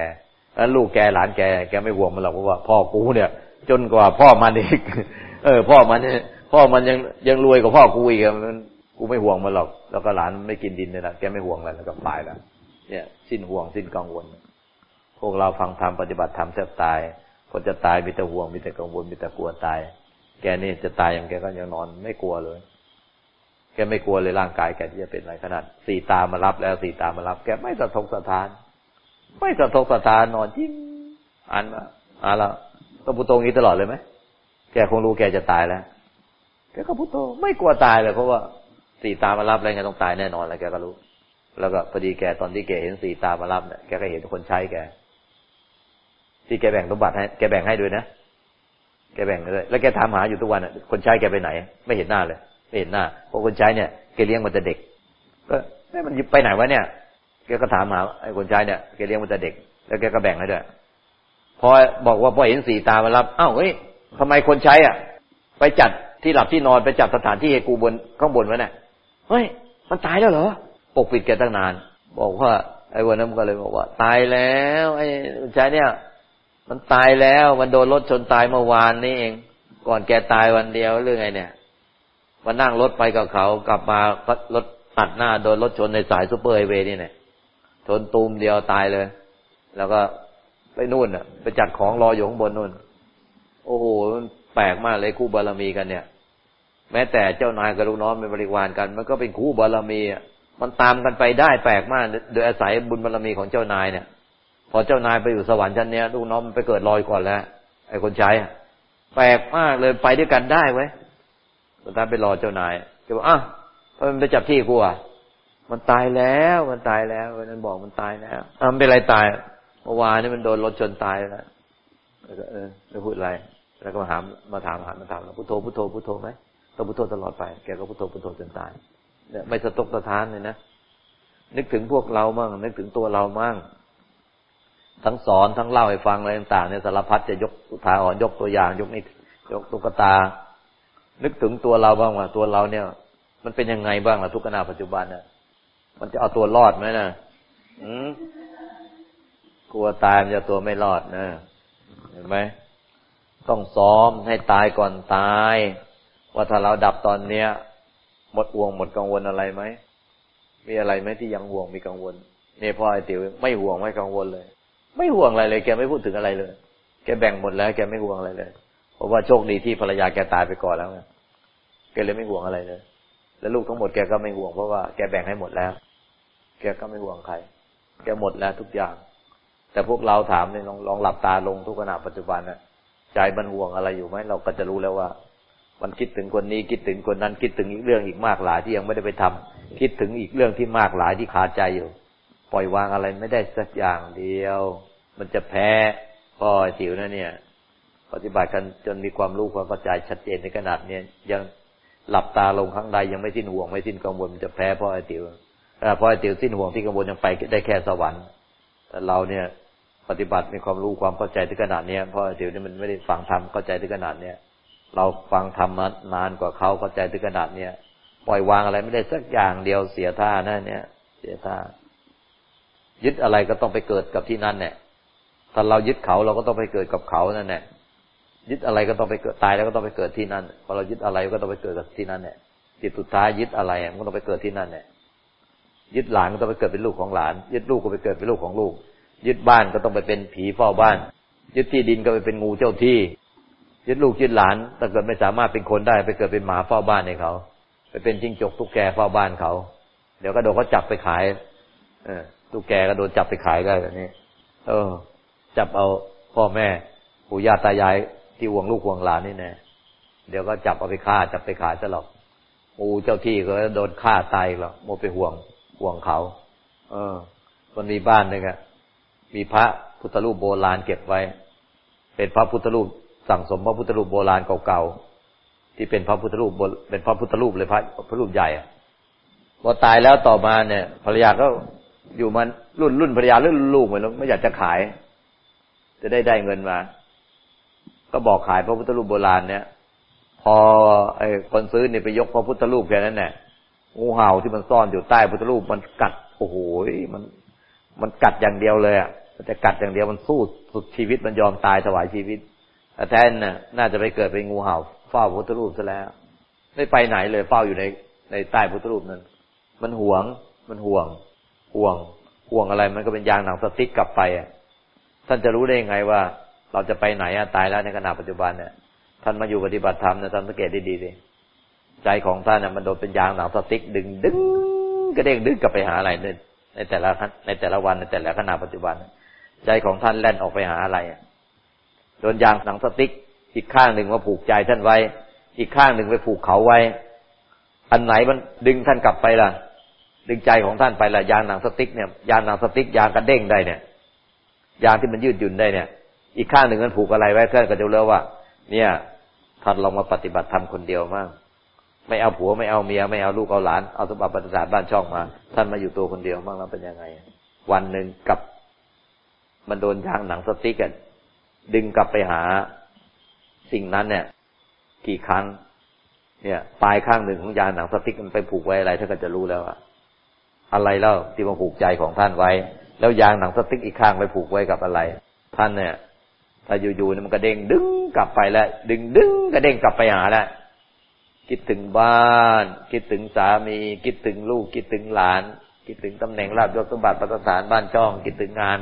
แล้วลูกแกหลานแกแกไม่ห่วงมันหรอกเพราะว่า พ่อกูเนี่ย จนกว่าพ่อมันอีก เออ พ่อมันเนี่ยพ่อมันยังยังรวยกว่าพ่อกูอีกมันกูไม่ห่วงมันหรอก แล้วก็หลานไม่กินดินเลยนะแกไม่ห่วงแล้วแล้วก็ตายแล้วเนี่ย สิ้นห่วงสิ้นกังวล พวกเราฟังธรรมปฏิบัติธรรมแทบตายคนจะตายมีแต่ห่วงมีแต่กังวลมีแต่กลัวตาย แกนี่จะตายอย่างแกก็ยังนอนไม่กลัวเลย แกไม่กลัวเลยร่างกายแกที่จะเป็นอะไรขนาดสี่ตามารับแล้วสี่ตามารับ แกไม่สะทกสะทาน ไม่สะทกสะทานนอนจิ้มอ่านมาอ่านแล้วก็พุทโธงี้ตลอดเลยไหมแกคงรู้แกจะตายแล้วแกก็พุทโธไม่กลัวตายเลยเพราะว่าสีตามารับอะไรไงต้องตายแน่นอนแล้วแกก็รู้ แล้วก็พอดีแกตอนที่แกเห็นสีตามารับเนี่ยแกก็เห็นคนใช้แกที่แกแบ่งสมบัติให้แกแบ่งให้ด้วยนะแกแบ่งเลยแล้วแกถามหาอยู่ทุกวันคนใช้แกไปไหน ไม่เห็นหน้าเลย ไม่เห็นหน้าเพราะคนใช้เนี่ยแกเลี้ยงมันแต่เด็ก ก็แม่มันไปไหนวะเนี่ยแกก็ถามหาไอ้คนใช้เนี่ยแกเลี้ยงมันแต่เด็ก แล้วแกก็แบ่งให้ด้วยพอบอกว่าพอเห็นสีตามารับอ้าวเฮ้ยทำไมคนใช้อะ ไปจัดที่หลับที่นอนไปจัดสถานที่ให้กูบนข้างบนวะเนี่ยเฮ้ยมันตายแล้วเหรอปกปิดแกตั้งนาน บอกว่าไอ้วันนั้นก็เลยบอกว่า ตายแล้วไอ้คนใช้เนี่ย มันตายแล้วมันโดนรถชนตายเมื่อวานนี้เอง ก่อนแกตายวันเดียวเรื่องไงเนี่ย มานั่งรถไปกับเขากลับมารถตัดหน้าโดนรถชนในสายซูเปอร์ไฮเวย์นี่เนี่ยชนตูมเดียวตายเลย แล้วก็ไปนู่นอะ ไปจัดของรออยู่ข้างบนนู่น โอ้โหมันแปลกมากเลยคู่บารมีกันเนี่ย แม้แต่เจ้านายกับลูกน้องเป็นบริวารกัน มันก็เป็นคู่บารมีอะมันตามกันไปได้แปลกมาก โดยอาศัยบุญบารมีของเจ้านายเนี่ย พอเจ้านายไปอยู่สวรรค์ชั้นเนี้ยลูกน้องมันไปเกิดลอยก่อนแล้วไอ้คนใช้แปลกมากเลยไปด้วยกันได้ไว้ ตอนนั้นไปรอเจ้านายก็บอกอะพอมันไปจับที่กูอะมันตายแล้วมันตายแล้ววันนั้นบอกมันตายแล้วอะมันเป็นไรตายเมื่อวานนี่มันโดนรถชนตายแล้วแล้วก็เออไม่พูดอะไร แล้วก็มาถามมาถามหามาถามเราพุทโธพุทโธพุทโธไหมต้องพุทโธตลอดไปแกก็พุทโธพุทโธจนตายเนี่ยไม่สะตกสะท้านเลยนะนึกถึงพวกเรามั่งนึกถึงตัวเรามั่งทั้งสอนทั้งเล่าให้ฟังอะไรต่างๆเนี่ยสารพัดจะยกสุทาอ่อนยกตัวอย่าง ยกนี่ยกตุ๊กตา นึกถึงตัวเราบ้างว่าตัวเราเนี่ย มันเป็นยังไงบ้างล่ะทุกขณะปัจจุบันเนี่ยมันจะเอาตัวรอดไหมนะอืมกลัวตายมันจะตัวไม่รอดนะเห็นไหมต้องซ้อมให้ตายก่อนตาย ว่าถ้าเราดับตอนเนี้ย หมดห่วงหมดกังวลอะไรไหมมีอะไรไหมที่ยังห่วงมีกังวลเนี่ยพ่อไอ้ติ๋วไม่ห่วงไม่กังวลเลย ไม่ห่วงอะไรเลย แกไม่พูดถึงอะไรเลย แกแบ่งหมดแล้ว แกไม่ห่วงอะไรเลย ราะว่าโชคดีที่ภรรยาแกตายไปก่อนแล้วแกเลยไม่ห่วงอะไรเลย แล้วลูกทั้งหมดแกก็ไม่ห่วงเพราะว่าแกแบ่งให้หมดแล้ว แกก็ไม่ห่วงใคร แกหมดแล้วทุกอย่าง แต่พวกเราถามเนี่ยลองลองหลับตาลงทุกขณะปัจจุบันน่ะ ใจมันห่วงอะไรอยู่ไหมเราก็จะรู้แล้วว่า มันคิดถึงคนนี้คิดถึงคนนั้นคิดถึงอีกเรื่องอีกมากหลายที่ยังไม่ได้ไปทำคิดถึงอีกเรื่องที่มากหลายที่ขาดใจอยู่ ปล่อยวางอะไรไม่ได้สักอย่างเดียว มันจะแพ้พ่อจิ๋วนะเนี่ย ปฏิบัติกันจนมีความรู้ความเข้าใจชัดเจนในขนาดเนี้ยยังหลับตาลงครั้งใดยังไม่สิ้นห่วงไม่สิ้นกังวลมันจะแพ้พ่อไอ้ติ๋วพ่อไอ้ติวสิ้นห่วงที่กังวลยังไปได้แค่สวรรค์ แต่เราเนี่ย ปฏิบัติมีความรู้ความเข้าใจที่ขนาดเนี้ยพ่อไอ้ติวเนี่ยมันไม่ได้ฟังธรรมเข้าใจที่ขนาดเนี้ยเราฟังธรรมนานกว่าเขาเข้าใจถึงขนาดเนี้ยปล่อยวางอะไรไม่ได้สักอย่างเดียวเสียท่านั่นเนี่ย เสียท่ายึดอะไรก็ต้องไปเกิดกับที่นั่นเนี่ยถ้าเรายึดเขาเราก็ต้องไปเกิดกับเขานั่นแหละ ยึดอะไรก็ต้องไปเกิดตายแล้วก็ต้องไปเกิดที่นั่นพอเรายึดอะไรก็ต้องไปเกิดกับที่นั่นเนี่ยจิตสุดท้ายยึดอะไรมันก็ต้องไปเกิดที่นั่นเนี่ยยึดหลานก็ต้องไปเกิดเป็นลูกของหลาน ยึดลูกก็ไปเกิดเป็นลูกของลูก ยึดบ้านก็ต้องไปเป็นผีเฝ้าบ้าน ยึดที่ดินก็ไปเป็นงูเจ้าที่ ยึดลูกยึดหลานถ้าเกิดไม่สามารถเป็นคนได้ไปเกิดเป็นหมาเฝ้าบ้านให้เขา ไปเป็นจิ้งจกตุ๊กแกเฝ้าบ้านเขา เดี๋ยวก็โดนเขาจับไปขาย เออตุ๊กแกก็โดนจับไปขายได้แบบนี้ เออ จับเอาพ่อแม่ปู่ย่าตายาย ที่ห่วงลูกห่วงหลานนี่แน่เดี๋ยวก็จับเอาไปฆ่าจับไปขายซะหรอกปูเจ้าที่ก็โดนฆ่าตายหรอกโมไปห่วงห่วงเขา เออ มันมีบ้านหนึ่งอะมีพระพุทธรูปโบราณเก็บไว้ เป็นพระพุทธรูปสั่งสมพระพุทธรูปโบราณเก่าๆที่เป็นพระพุทธรูปเป็นพระพุทธรูปเลยพระพระรูปใหญ่พอตายแล้วต่อมาเนี่ย ภรรยาก็อยู่มันรุ่นรุ่นภรรยารุ่นลูกเหมือนไม่อยากจะขาย จะได้ได้เงินมา ก็บอกขายพระพุทธรูปโบราณเนี่ยพอไอ้คนซื้อเนี่ยไปยกพระพุทธรูปแค่นั้นแหละงูเห่าที่มันซ่อนอยู่ใต้พุทธรูปมันกัดโอ้โหมัน มันกัดอย่างเดียวเลยอะมันจะกัดอย่างเดียวมันสู้สุดชีวิตมันยอมตายถวายชีวิตแทนน่ะ น่าจะไปเกิดเป็นงูเห่าเฝ้าพุทธรูปซะแล้ว ไม่ไปไหนเลยเฝ้าอยู่ในในใต้พุทธรูปนั้น มันห่วง มันห่วง ห่วง ห่วงอะไร มันก็เป็นยางหนังสติ๊กกลับไปอะท่านจะรู้ได้ยังไงว่า เราจะไปไหนอะตายแล้วในขณะปัจจุบันเนี่ยท่านมาอยู่ปฏิบัติธรรมเนี่ยท่านสังเกตดีๆดิใจของท่านน่ะมันโดนเป็นยางหนังสติ๊กดึงดึงกระเด้งดึงกลับไปหาอะไรในในแต่ละในแต่ละวันในแต่ละขณะปัจจุบัน ใจของท่านแล่นออกไปหาอะไรอะโดนยางหนังสติ๊กอีกข้างหนึ่งมาผูกใจท่านไว้ อีกข้างหนึ่งไปผูกเขาไว้ อันไหนมันดึงท่านกลับไปล่ะ ดึงใจของท่านไปล่ะยางหนังสติ๊กเนี่ยยางหนังสติ๊กยางกระเด้งได้เนี่ยยางที่มันยืดหยุ่นได้เนี่ย อีกข้างหนึ่งมันผูกอะไรไว้ท่านก็จะรู้ว่า เนี่ยท่านลองมาปฏิบัติธรรมคนเดียวมั่งไม่เอาผัวไม่เอาเมียไม่เอาลูกเอาหลานเอาสมบัติปฏิสารบ้านช่องมา ท่านมาอยู่ตัวคนเดียวมั่งแล้วเป็นยังไง วันหนึ่งกับ มันโดนยางหนังสติ๊กกันดึงกลับไปหา สิ่งนั้นเนี่ย กี่ครั้ง เนี่ยปลายข้างหนึ่งของยางหนังสติ๊กมันไปผูกไว้อะไรท่านก็จะรู้แล้วอะอะไรเล่าที่มาผูกใจของท่านไว้ แล้วยางหนังสติ๊กอีกข้างไปผูกไว้กับอะไร ท่านเนี่ย ถ้าอยู่ๆมันก็เด้งดึงกลับไปแล้วดึงดึงก็เด้งกลับไปหาแล้วคิดถึงบ้าน คิดถึงสามี คิดถึงลูก คิดถึงหลาน คิดถึงตำแหน่งราบยศสมบัติประสานบ้านช่อง คิดถึงงาน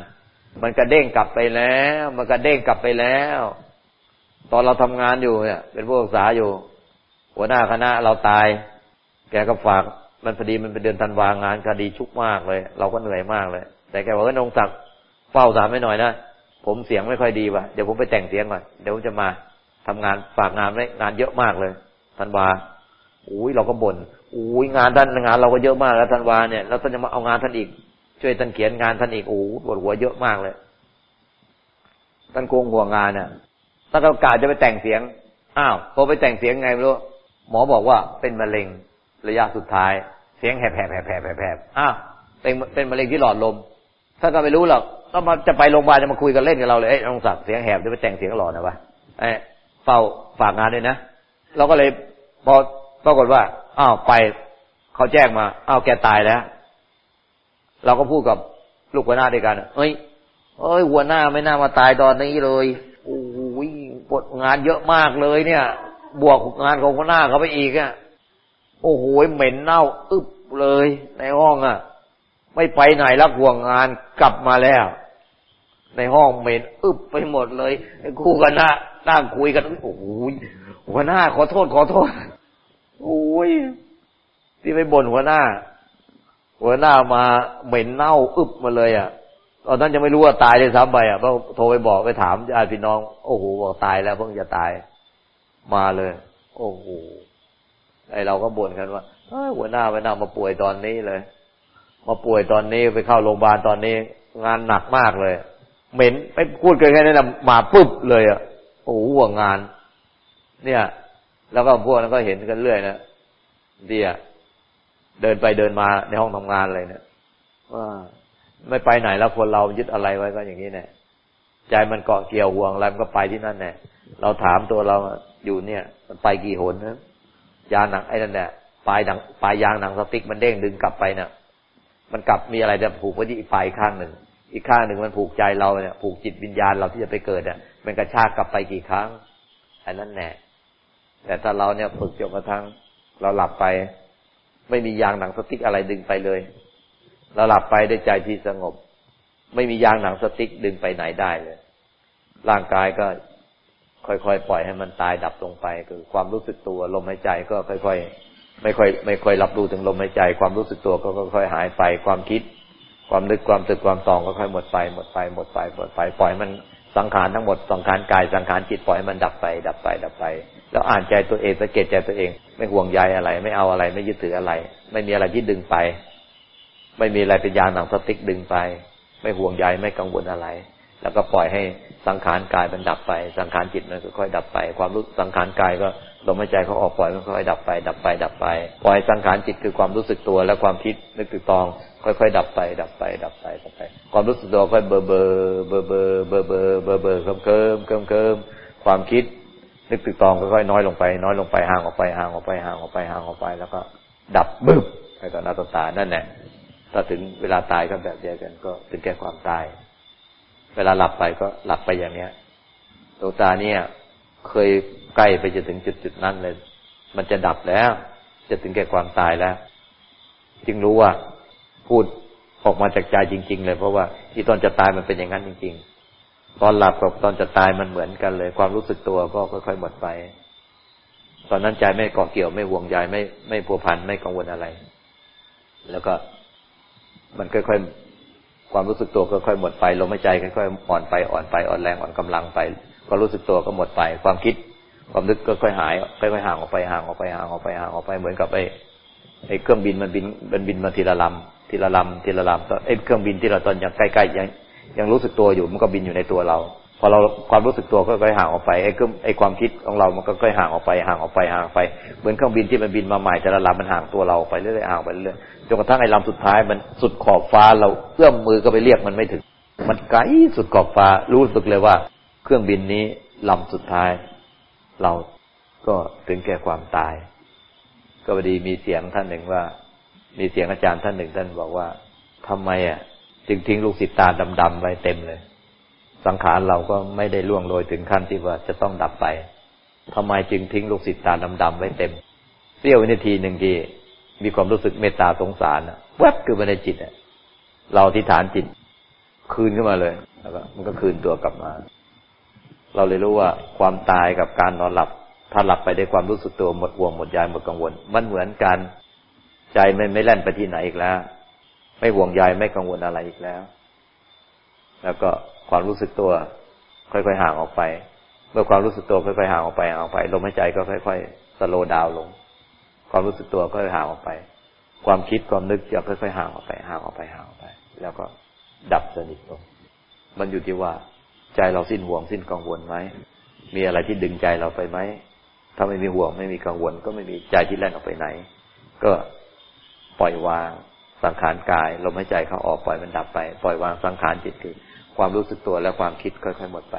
มันก็เด้งกลับไปแล้ว มันก็เด้งกลับไปแล้ว ตอนเราทำงานอยู่เนี่ย เป็นผู้ศึกษาอยู่ หัวหน้าคณะเราตาย แกก็ฝากมันพอดีมันเป็นเดือนธันวางานคดีชุกมากเลย เราก็เหนื่อยมากเลย แต่แกบอกว่าองศักดิ์เฝ้าสามไม่หน่อยนะ ผมเสียงไม่ค่อยดีว่ะ เดี๋ยวผมไปแต่งเสียงก่อน เดี๋ยวผมจะมาทำงานฝากงานไว้งานเยอะมากเลยธันวาอุ้ยเราก็บน่นอุ้ยงานท่านงานเราก็เยอะมากแล้วธันวาเนี่ยแล้วท่านจะมาเอางานท่านอีก ช่วยท่านเขียนงานท่านอีกโอ้ปวดหัวเยอะมากเลยท่านโกงหัวงานเนี่ยถ้าเรากาจะไปแต่งเสียง อ้าวพอไปแต่งเสียงไงไม่รู้หมอบอกว่าเป็นมะเร็งระยะสุดท้าย เสียงแหบแหบแหบแหบแหบอ้าวเป็นเป็นมะเร็งที่หลอดลมถ้านก็ไม่รู้หรอก ก็มาจะไปโรงพยาบาลจะมาคุยกันเล่นกับเราเลยเอ้ยองศักดิ์เสียงแหบจะไปแต่งเสียงหลอดนะวะไอ้เฝ้าฝากงานด้วยนะเราก็เลยพอปรากฏว่าอ้าวไปเขาแจ้งมาอ้าวแกตายแล้ว เราก็พูดกับลูกหัวหน้าด้วยกันเอ้ยเอ้ยหัวหน้าไม่น่ามาตายตอนนี้เลยโอ้ยปวดงานเยอะมากเลยเนี่ย บวกงานของหัวหน้าเขาไปอีกอะโอ้โหเหม็นเน่า อึบเลยในห้องอะ ไม่ไปไหนแล้วห่วงงานกลับมาแล้ว ในห้องเหม็นอึบไปหมดเลยครูกันนะนั่งคุยกันโอ้โหหัวหน้าขอโทษขอโทษโอ้ยที่ไปบ่นหัวหน้า หัวหน้ามาเหม็นเน่าอึบมาเลยอะตอนนั้นยังไม่รู้ว่าตายเลยซ้ำไปอะเพราะโทรไปบอกไปถามญาติพี่น้อง โอ้โหบอกตายแล้วเพิ่งจะตาย มาเลย โอ้โหไอเราก็บ่นกันว่าหัวหน้าไปหน้ามาป่วยตอนนี้เลย มาป่วยตอนนี้ไปเข้าโรงพยาบาลตอนนี้ งานหนักมากเลย เหม็นไปพูดกันแค่นั้นมาปุ๊บเลยอะโอ้โหห่วงงาน เนี่ย แล้วก็พวกนั้นก็เห็นกันเรื่อยนะเดียเดินไปเดินมาในห้องทำงานเลยเนี่ยว่าไม่ไปไหนแล้วคนเรายึดอะไรไว้ก็อย่างนี้เนี่ยใจมันเกาะเกี่ยวห่วงอะไรมันก็ไปที่นั่นแน่เราถามตัวเราอยู่เนี่ย มันไปกี่หนนะยาหนังไอ้นั่นแหละปลายหนังปลายยางหนังสติ๊กมันเด้งดึงกลับไปเนี่ยมันกลับมีอะไรจะผูกไว้ที่ปลายข้างหนึ่ง อีกข้างหนึ่งมันผูกใจเราเนี่ย ผูกจิตวิญญาณเราที่จะไปเกิดเนี่ยมันกระชากกลับไปกี่ครั้ง อันนั้นแน่แต่ถ้าเราเนี่ยฝึกจนกระทั่งเราหลับไป ไม่มียางหนังสติ๊กอะไรดึงไปเลย เราหลับไปได้ใจที่สงบ ไม่มียางหนังสติ๊กดึงไปไหนได้เลย ร่างกายก็ค่อยๆปล่อยให้มันตายดับลงไป คือความรู้สึกตัวลมหายใจก็ค่อยๆไม่ค่อย ไม่ค่อยรับรู้ถึงลมหายใจ ความรู้สึกตัวก็ค่อยๆหายไปความคิด ความนึกความตึกความตองก็ค่อยหมดไปหมดไปหมดไปหมดไปปล่อยมันสังขารทั้งหมดสังขารกายสังขารจิตปล่อยให้มันดับไป ดับไป ดับไป แล้วอ่านใจตัวเองสังเกตใจตัวเอง ไม่ห่วงใยอะไร ไม่เอาอะไร ไม่ยึดถืออะไร ไม่มีอะไรที่ดึงไป ไม่มีอะไรเป็นยางหนังสติ๊กดึงไป ไม่ห่วงใยไม่กังวลอะไร แล้วก็ปล่อยให้สังขารกายมันดับไป สังขารจิตมันค่อยๆดับไป ความรู้สังขารกายก็ ลมหายใจเข้าออกปล่อยมันค่อยๆดับไป ดับไป ดับไป ปล่อยสังขารจิตคือความรู้สึกตัวและความคิดนึกตรึกตรอง ค่อยๆ ดับไป ดับไป ดับไปดับไป ความรู้สึกตัวค่อยเบลอเบลอเบลอเบลอเบลอเบลอเบลอเบลอเคลิ้มเคลิ้มเคลิ้มเคลิ้มความคิด นึกตึกตองค่อยๆน้อยลงไป น้อยลงไปห่างออกไปห่างออกไปห่างออกไปห่างออกไป แล้วก็ ดับบึ้บไปต่อหน้าต่อตานั่นแหละถ้าถึงเวลาตายก็แบบเดียวกันก็ถึงแก่ความตาย เวลาหลับไปก็หลับไปอย่างเนี้ยดวงตาเนี่ย เคยใกล้ไปจะถึงจุดจุดนั้นเลย มันจะดับแล้ว จะถึงแก่ความตายแล้ว จึงรู้ว่า พูดออกมาจากใจจริง ๆ เลย เพราะว่าที่ตอนจะตายมันเป็นอย่างนั้นจริง ๆ ตอนหลับกับตอนจะตายมันเหมือนกันเลย ความรู้สึกตัวก็ค่อยๆหมดไป ตอนนั้นใจไม่เกาะเกี่ยวไม่ห่วงใยไม่ไม่ผัวพันไม่กังวลอะไร แล้วก็มันค่อยๆความรู้สึกตัวค่อยๆหมดไปลมหายใจค่อยๆอ่อนไปอ่อนไปอ่อนแรงอ่อนกำลังไป ความรู้สึกตัวก็หมดไป ความคิด ความนึกก็ค่อยหายค่อยๆห่างออกไปห่างออกไปห่างออกไปห่างออกไปเหมือนกับไอ้ไอ้เครื่องบินมันบินมันบินมาทีละลำทีละลำทีละลำไอ้เครื่องบินที่เราตอนยังใกล้ๆยังยังรู้สึกตัวอยู่มันก็บินอยู่ในตัวเราพอเราความรู้สึกตัวก็ค่อยห่างออกไปไอ้เครื่องไอ้ความคิดของเรามันก็ค่อยห่างออกไปห่างออกไปห่างไปเหมือนเครื่องบินที่มันบินมาใหม่แต่ละลำมันห่างตัวเราไปเรื่อยๆห่างไปเรื่อยจนกระทั่งไอ้ลำสุดท้ายมันสุดขอบฟ้าเราเอื้อมมือก็ไปเรียกมันไม่ถึง มันไกลสุดขอบฟ้ารู้สึกเลยว่า เครื่องบินนี้ลำสุดท้าย เราก็ถึงแก่ความตาย ก็พอดีมีเสียงท่านหนึ่งว่า มีเสียงอาจารย์ท่านหนึ่งท่านบอกว่าทำไมอะ จึงทิ้งลูกศิษย์ตาดำๆไว้เต็มเลย สังขารเราก็ไม่ได้ล่วงโรยถึงขั้นที่ว่าจะต้องดับไปทำไมจึงทิ้งลูกศิษย์ตาดำๆไว้เต็มเสี้ยววินาทีหนึ่งทีมีความรู้สึกเมตตาสงสารแวบคือมาในจิตเราที่ฐานจิต คืนขึ้นมาเลยแล้วก็มันก็คืนตัวกลับมา เราเลยรู้ว่าความตายกับการนอนหลับ ถ้าหลับไปได้วยความรู้สึกตัวหมดห่วงหมดใยหมดกังวล มันเหมือนกัน ใจไมันไม่แล่นไปที่ไหนอีกแล้ว ไม่ห่วงใยไม่กังวลอะไรอีกแล้ว แล้วก็ความรู้สึกตัว ค่อยๆห่างออกไป เมื่อความรู้สึกตัวค่อยๆห่างออกไปห่างออกไปลมหายใจก็ค่อยๆสโลดาวลง ความรู้สึกตัวก็ค่อยห่างออกไป ความคิดความนึกจะค่อยๆห่างออกไปห่างออกไปห่างออกไป แล้วก็ดับสนิทลงมันอยู่ที่ว่า ใจเราสิ้นห่วงสิ้นกังวลไหมมีอะไรที่ดึงใจเราไปไหมถ้าไม่มีห่วงไม่มีกังวล ก็ไม่มีใจที่แล่นออกไปไหน ก็ปล่อยวางสังขารกายลมหายใจเข้าออกปล่อยมันดับไป ปล่อยวางสังขารจิตคือความรู้สึกตัวและความคิดค่อยๆหมดไป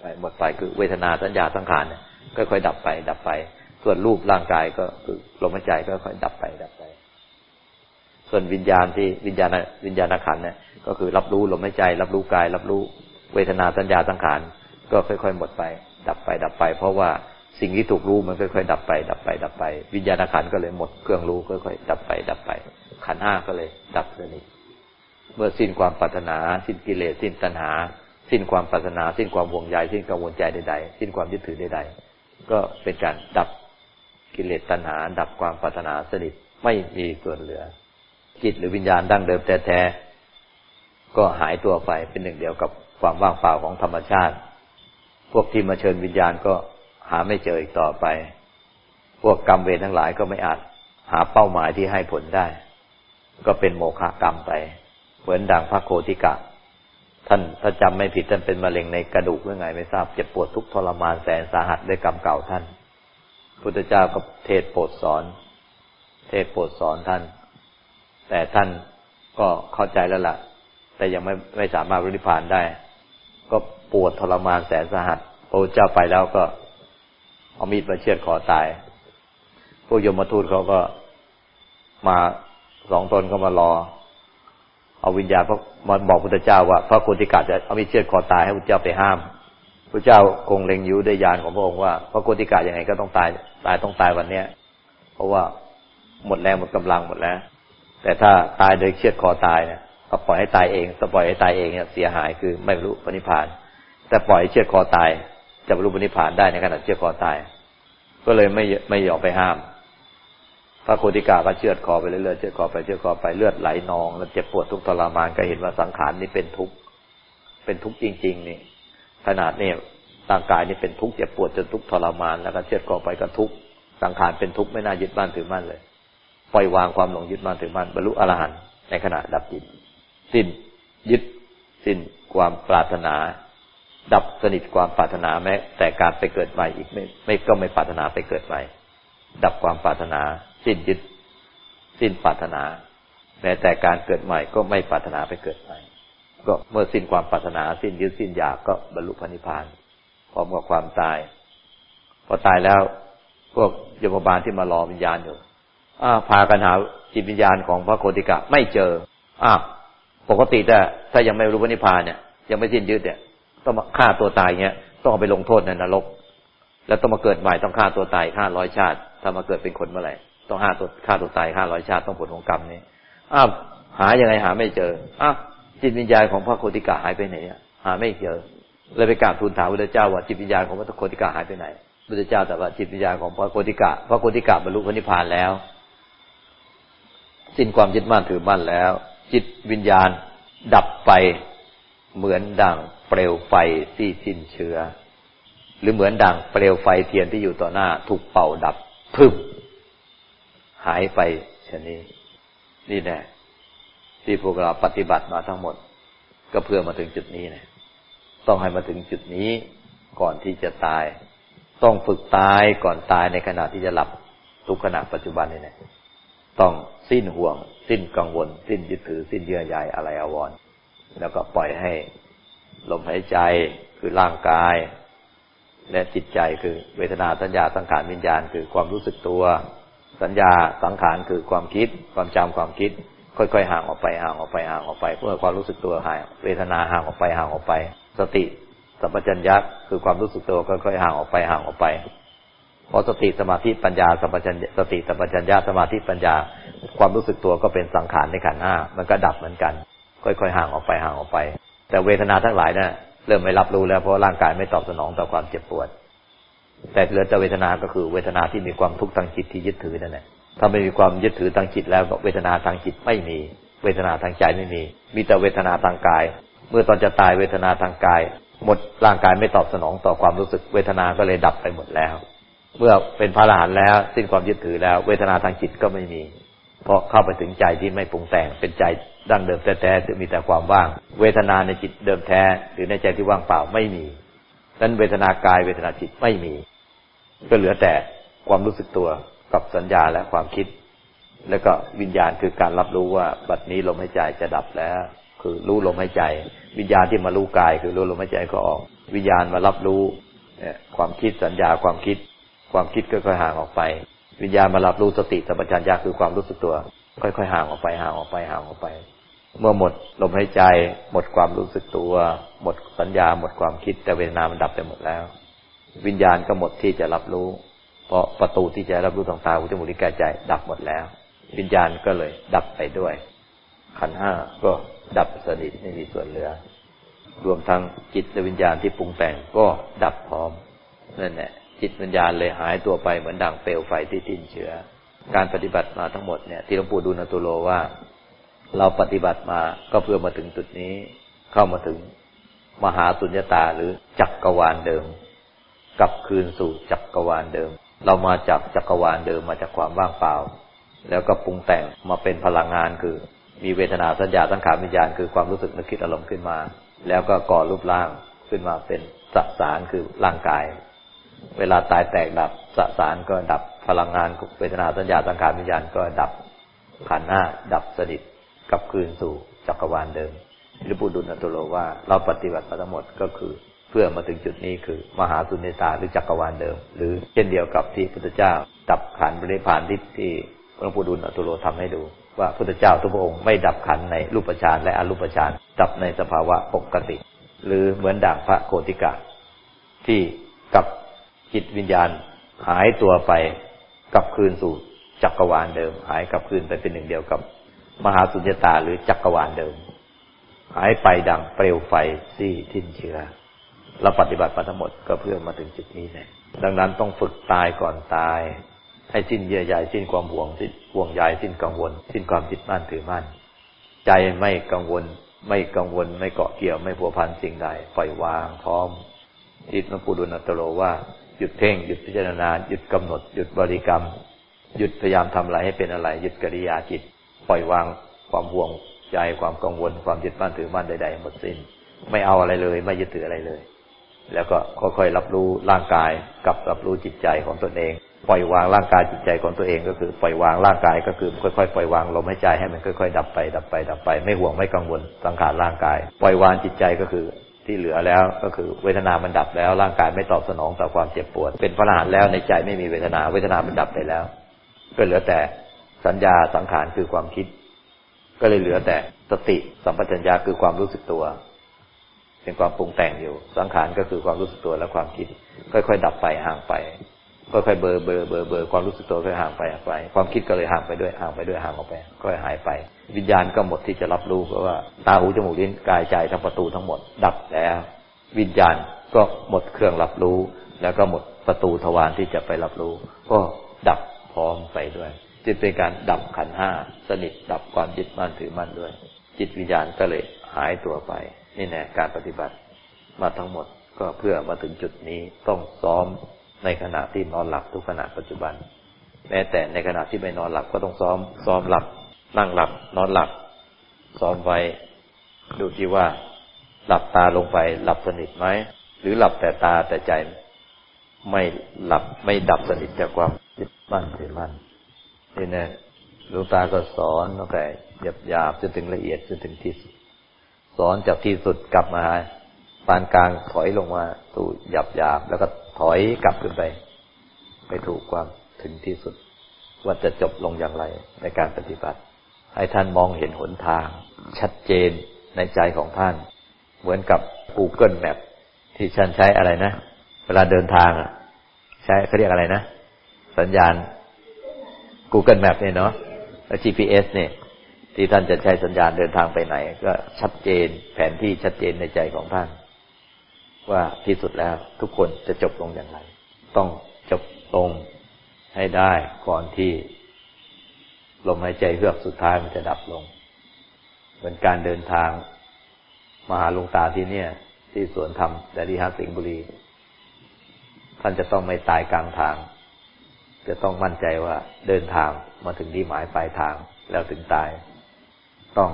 ไปหมดไปคือเวทนาสัญญาสังขารเนี่ยค่อยๆดับไป ดับไป ส่วนรูปร่างกายก็คือลมหายใจก็ค่อยดับไปดับไป ส่วนวิญญาณที่วิญญาณวิญญาณขันเนี่ยก็คือรับรู้ลมหายใจ รับรู้กาย รับรู้ เวทนาสัญญาสังขารก็ค่อย ๆ หมดไป ดับไปดับไป เพราะว่าสิ่งที่ถูกรู้มันค่อย ๆ ดับไป ดับไป ดับไป วิญญาณขันก็เลยหมดเครื่องรู้ค่อยๆดับไป ดับไป ขันห้าก็เลย ดับสนิทเมื่อสิ้นความปรารถนา สิ้นกิเลสสิ้นตัณหา สิ้นความปรารถนา สิ้นความห่วงใยสิ้นกังวลใจใดๆสิ้นความยึดถือใดๆก็เป็นการดับกิเลสตัณหา ดับความปรารถนาสนิทไม่มีส่วนเหลือ จิตหรือวิญญาณดั้งเดิมแท้ๆก็หายตัวไปเป็นหนึ่งเดียวกับ ความว่างเปล่าของธรรมชาติ พวกที่มาเชิญวิญญาณก็หาไม่เจออีกต่อไป พวกกรรมเวรทั้งหลายก็ไม่อาจหาเป้าหมายที่ให้ผลได้ ก็เป็นโมฆะกรรมไป เหมือนดังพระโคติกะ ท่านถ้าจำไม่ผิดท่านเป็นมะเร็งในกระดูกหรือไงไม่ทราบเจ็บปวดทุกทรมานแสนสาหัสด้วยกรรมเก่าท่าน พุทธเจ้าก็เทศโปรดสอน เทศโปรดสอนท่าน แต่ท่านก็เข้าใจแล้วล่ะ แต่ยังไม่ไม่สามารถริพานได้ ก็ปวดทรมานแสนสาหัสพระเจ้าไปแล้วก็เอามีดมาเชือดคอตาย พวกยมทูตเขาก็มาสองตนก็มารอ เอาวิญญาณพระมาบอกพุทธเจ้าว่า พระโคติกาจะเอามีดเชือดคอตายให้พุทธเจ้าไปห้ามพระเจ้าคงเล็งยูได้ยานของพระองค์ว่าพระโคติกาอย่างไงก็ต้องตายตายต้องตายวันเนี้ย เพราะว่าหมดแรงหมดกำลังหมดแล้ว แต่ถ้าตายโดยเชือดคอตายเนี่ย ก็ปล่อยให้ตายเองถ้าปล่อยให้ตายเองเนี่ยเสียหายคือไม่รู้ปณิพาน แต่ปล่อยให้เชือดคอตายจะบรรลุปณิพานได้ในขณะเชือดคอตาย ก็เลยไม่ไม่ยอมไปห้าม พระโคติกาก็เชือดคอไปเรื่อยๆเชือดคอไปเชือดคอไปเลือดไหลนอง แล้วเจ็บปวดทุกทรมานก็เห็นว่าสังขารนี่เป็นทุกข์เป็นทุกข์จริง ๆ นี่ ขนาดนี่ร่างกายนี่เป็นทุกข์เจ็บปวดจนทุกข์ทรมานแล้วก็เชือดคอไปก็ทุกข์สังขารเป็นทุกข์ไม่น่ายึดมั่นถือมั่นเลย ปล่อยวางความหลงยึดมั่นถือมั่นบรรลุอรหันต์ในขณะดับจิต สิ้น ยึด สิ้นความปรารถนา ดับสนิทความปรารถนาแม้ แต่การไปเกิดใหม่อีกไม่ ไม่ก็ไม่ปรารถนาไปเกิดใหม่ ดับความปรารถนา สิ้นยึด สิ้นปรารถนา แม้แต่การเกิดใหม่ก็ไม่ปรารถนาไปเกิดใหม่ ก็เมื่อสิ้นความปรารถนา สิ้นยึดสิ้นอยากก็บรรลุพระนิพพานพร้อมกับความตาย พอตายแล้ว พวกยมบาลที่มารอวิญญาณอยู่อ้าพากันหาจิตวิญญาณของพระโคติกะไม่เจออ้า ปกติแต่ถ้ายังไม่รู้พระนิพพานเนี่ย ยังไม่สิ้นยึดเนี่ย ต้องมาฆ่าตัวตายเงี้ยต้องเอาไปลงโทษในนรก แล้วต้องมาเกิดใหม่ต้องฆ่าตัวตายห้าร้อยชาติ ถ้ามาเกิดเป็นคนเมื่อไหร่ต้องฆ่าตัวฆ่าตัวตายห้าร้อยชาติต้องผลของกรรมนี้อ้าวหายังไงหาไม่เจออ้าวจิตวิญญาณของพระโคติกาหายไปไหนเนี่ยหาไม่เจอเลยไปกราบทูลถามพระเจ้าว่าจิตวิญญาณของพระโคติกาหายไปไหนพระเจ้าแต่ว่าจิตวิญญาณของพระโคติกาพระโคติกาบรรลุพระนิพพานแล้ว สิ้นความยึดมั่นถือมั่นแล้ว จิตวิญญาณ ดับไปเหมือนดังเปลวไฟที่สิ้นเชื้อ หรือเหมือนดังเปลวไฟเทียนที่อยู่ต่อหน้า ถูกเป่าดับพึบหายไปชนี้ นี่แน่ที่พวกเราปฏิบัติมาทั้งหมด ก็เพื่อมาถึงจุดนี้นะต้องให้มาถึงจุดนี้ก่อนที่จะตาย ต้องฝึกตายก่อนตายในขณะที่จะหลับทุกขณะปัจจุบันนี่นะต้องสิ้นห่วง สิ้นกังวล สิ้นยึดถือ สิ้นเยื่อใยอะไรอววรแล้วก็ปล่อยให้ลมหายใจคือร่างกาย และจิตใจคือเวทนาสัญญาสังขารวิญญาณ คือความรู้สึกตัว สัญญาสังขารคือความคิด ความจำความคิด ค่อยๆห่างออกไปห่างออกไปห่างออกไปเพื่อความรู้สึกตัวหาย เวทนาห่างออกไปห่างออกไป สติสัมปชัญญะคือความรู้สึกตัวค่อยๆห่างออกไปห่างออกไป พอสติสมาธิปัญญาสัมปชัญญะสติสัมปชัญญะสมาธิปัญญา ความรู้สึกตัวก็เป็นสังขารในขันห้ามันก็ดับเหมือนกัน ค่อยๆห่างออกไปห่างออกไป แต่เวทนาทั้งหลายนะ่ะเริ่มไม่รับรู้แล้วเพราะร่างกายไม่ตอบสนองต่อความเจ็บปวด แต่เหลือแต่เวทนา ก็คือเวทนาที่มีความทุกข์ทางจิตที่ยึดถือนั่นแหละถ้าไม่มีความยึดถือทางจิตแล้วเวทนาทางจิตไม่มี เวทนาทางใจไม่มี มีแต่เวทนาทางกาย เมื่อตอนจะตายเวทนาทางกาย หมดร่างกายไม่ตอบสนองต่อความรู้สึก เวทนาก็เลยดับไปหมดแล้ว เมื่อเป็นพระอรหันต์แล้วสิ้นความยึดถือแล้ว เวทนาทางจิตก็ไม่มี เพราะเข้าไปถึงใจที่ไม่ปรุงแต่งเป็นใจดั้งเดิมแท้ๆมีแต่ความว่าง เวทนาในจิตเดิมแท้หรือในใจที่ว่างเปล่าไม่มีนั้นเวทนากายเวทนาจิตไม่มี ก็เหลือแต่ความรู้สึกตัวกับสัญญาและความคิด แล้วก็วิญญาณคือการรับรู้ว่าบัดนี้ลมหายใจจะดับแล้ว คือรู้ลมหายใจ วิญญาณที่มารู้กายคือรู้ลมหายใจก็ออก วิญญาณมารับรู้ความคิดสัญญาความคิด ความคิดก็ค่อยห่างออกไป วิญญาณมารับรู้สติสัมปชัญญะคือความรู้สึกตัว ค่อยๆห่างออกไปห่างออกไปห่างออกไป เมื่อหมดลมหายใจ หมดความรู้สึกตัว หมดสัญญาหมดความคิดแต่เวทนามันดับไปหมดแล้ว วิญญาณก็หมดที่จะรับรู้ เพราะประตูที่จะรับรู้ทางตาหูจมูกลิ้นกายใจ ดับหมดแล้ว วิญญาณก็เลยดับไปด้วย ขันห้าก็ดับสนิทไม่มีส่วนเหลือรวมทั้งจิตและวิญญาณที่ปรุงแต่งก็ดับพร้อมนั่นแหละ จิตวิญญาณเลยหายตัวไปเหมือนดังเปลวไฟที่ทิ้นเชื้อ การปฏิบัติมาทั้งหมดเนี่ยที่หลวงปู่ดูลตุโลว่า เราปฏิบัติมาก็เพื่อมาถึงจุดนี้ เข้ามาถึงมหาสุญญตาหรือจักรวาลเดิม กลับคืนสู่จักกรวาลเดิม เรามาจากจักรวาลเดิมมาจากความว่างเปล่า แล้วก็ปรุงแต่งมาเป็นพลังงานคือ มีเวทนาสัญญาสังขารวิญญาณคือความรู้สึกนึกคิดอารมณ์ขึ้นมา แล้วก็ก่อรูปร่างขึ้นมาเป็นสสารคือร่างกาย เวลาตายแตกดับสสารก็ดับพลังงานเวทนาสัญญาสังขารวิญญาณก็ดับขันห้าดับสนิทกับคืนสู่จักรวาลเดิมหรือปุดุลอัตโลว่าเราปฏิบัติมาทั้งหมดก็คือ เพื่อมาถึงจุดนี้คือ มหาสุญญตาหรือจักรวาลเดิม หรือเช่นเดียวกับที่พุทธเจ้าดับขันบริพานทิที่หลวงปู่ดุลอตุโลทำให้ดู ว่าพุทธเจ้าทุกพระองค์ไม่ดับขันในรูปฌานและอรูปฌานดับในสภาวะปกติ หรือเหมือนด่างพระโคติกะที่กับ จิตวิญญาณหายตัวไปกลับคืนสู่จักรวาลเดิม หายกลับคืนไปเป็นหนึ่งเดียวกับ มหาสุญญตาหรือจักรวาลเดิม หายไปดังเปลวไฟซี่ทิ้นเชื้อเราปฏิบัติมาทั้งหมดก็เพื่อมาถึงจุดนี้แหละดังนั้นต้องฝึกตายก่อนตาย ให้สิ้นเยื่อใยสิ้นความห่วงสิ้นห่วงใยสิ้นกังวล สิ้นความจิตมั่นถือมั่น ใจไม่กังวล ไม่กังวล ไม่เกาะเกี่ยวไม่ผัวพันสิ่งใดปล่อยวางพร้อมที่หลวงปู่ดุลอัตโลว่า หยุดเพ่งหยุดพิจารณาหยุดกำหนด หยุดบริกรรม หยุดพยายามทำอะไรให้เป็นอะไร หยุดกิริยาจิต ปล่อยวางความห่วงใจความกังวล ความยึดมั่นถือมั่นใดๆหมดสิ้น ไม่เอาอะไรเลย ไม่ยึดถืออะไรเลย แล้วก็ค่อยๆรับรู้ร่างกายกับรับรู้จิตใจของตนเองปล่อยวางร่างกายจิตใจของตัวเองก็คือปล่อยวางร่างกายก็คือค่อยๆปล่อยวางลมหายใจให้มันค่อยๆดับไปดับไปดับไป ไม่ห่วงไม่กังวลสังขารร่างกาย ปล่อยวางจิตใจก็คือ ที่เหลือแล้วก็คือเวทนามันดับแล้ว ร่างกายไม่ตอบสนองต่อความเจ็บปวด เป็นพระอรหันต์แล้วในใจไม่มีเวทนา เวทนามันดับไปแล้ว ก็เหลือแต่สัญญาสังขารคือความคิด ก็เลยเหลือแต่สติสัมปชัญญะคือความรู้สึกตัว เป็นความปรุงแต่งอยู่ สังขารก็คือความรู้สึกตัวและความคิด ค่อยๆดับไปห่างไปค่อยๆเบอร์เบอร์เบอร์เบอร์ความรู้สึกตัวค่อยห่างไปห่างไป ความคิดก็เลยห่างไปด้วยห่างไปด้วยห่างออกไปก็หายไป วิญญาณก็หมดที่จะรับรู้เพราะว่า ตาหูจมูกลิ้นกายใจทั้งประตูทั้งหมด ดับแล้ว วิญญาณก็หมดเครื่องรับรู้ แล้วก็หมดประตูทวารที่จะไปรับรู้ ก็ดับพร้อมไปด้วยจึงเป็นการดับขันห้าสนิทดับความยึดมั่นถือมั่นด้วย จิตวิญญาณก็เลยหายตัวไป นี่แน่การปฏิบัติมาทั้งหมดก็เพื่อมาถึงจุดนี้ต้องซ้อมในขณะที่นอนหลับทุกขณะปัจจุบัน แม้แต่ในขณะที่ไม่นอนหลับก็ต้องซ้อมซ้อมหลับ นั่งหลับ นอนหลับซ้อมไว้ ดูที่ว่า หลับตาลงไป หลับสนิทไหม หรือหลับแต่ตาแต่ใจ ไม่หลับไม่ดับสนิทจากความยึดมั่นถือมั่นนี่แน่หลวงตาก็สอนตั้งแต่หยาบหยาบจนถึงละเอียดจนถึงที่สุด สอนจากที่สุดกลับมา ปานกลางถอยลงมาสู่หยาบหยาบแล้วก็ถอยกลับขึ้นไป ไปถูกความถึงที่สุด ว่าจะจบลงอย่างไรในการปฏิบัติ ให้ท่านมองเห็นหนทาง ชัดเจนในใจของท่าน เหมือนกับ Google Map ที่ฉันใช้อะไรนะ เวลาเดินทางอะ ใช้เขาเรียกอะไรนะ สัญญาณ Google Map เนี่ยเนาะแล้ว GPS เนี่ยที่ท่านจะใช้สัญญาณเดินทางไปไหน ก็ชัดเจนแผนที่ชัดเจนในใจของท่าน ว่าที่สุดแล้วทุกคนจะจบลงอย่างไร ต้องจบลงให้ได้ก่อนที่ ลมหายใจเฮือกสุดท้ายมันจะดับลง เหมือนการเดินทางมาหาลุงตาที่เนี่ย ที่สวนธรรมแดดีฮัสิงห์บุรี ท่านจะต้องไม่ตายกลางทาง จะต้องมั่นใจว่าเดินทางมาถึงที่หมายปลายทางแล้วถึงตาย ต้อง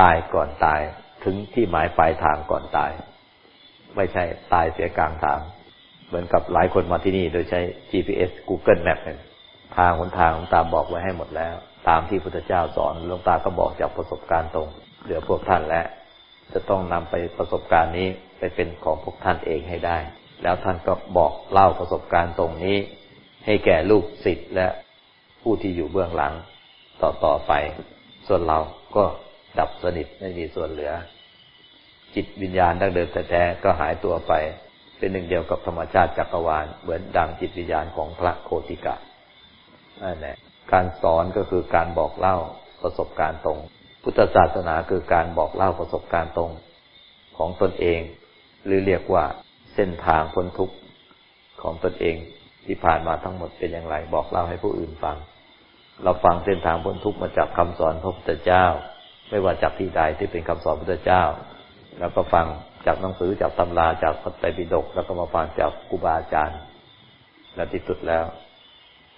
ตายก่อนตายถึงที่หมายปลายทางก่อนตาย ไม่ใช่ตายเสียกลางทาง เหมือนกับหลายคนมาที่นี่โดยใช้ GPS Google Map ทางหนทางหลวงตาบอกไว้ให้หมดแล้ว ตามที่พุทธเจ้าสอนหลวงตาก็บอกจากประสบการณ์ตรงเหลือพวกท่านและจะต้องนำไปประสบการณ์นี้ไปเป็นของพวกท่านเองให้ได้ แล้วท่านก็บอกเล่าประสบการณ์ตรงนี้ ให้แก่ลูกศิษย์และผู้ที่อยู่เบื้องหลังต่อต่อไป ส่วนเราก็ดับสนิทไม่มีส่วนเหลือ จิตวิญญาณดั้งเดิมแท้ๆก็หายตัวไป เป็นหนึ่งเดียวกับธรรมชาติจักรวาลเหมือนดังจิตวิญญาณของพระโคติกะนั่นแหละ การสอนก็คือการบอกเล่าประสบการณ์ตรง พุทธศาสนาคือการบอกเล่าประสบการณ์ตรง ของตนเอง หรือเรียกว่าเส้นทางพ้นทุกข์ของตนเองที่ผ่านมาทั้งหมดเป็นอย่างไร บอกเล่าให้ผู้อื่นฟัง เราฟังเส้นทางพ้นทุกข์มาจากคำสอนพระพุทธเจ้า ไม่ว่าจากที่ใดที่เป็นคำสอนพระพุทธเจ้า แล้วก็ฟังจากหนังสือจากตำราจากพระไตรปิฎกแล้วก็มาฟังจากครูบาอาจารย์และที่สุดแล้ว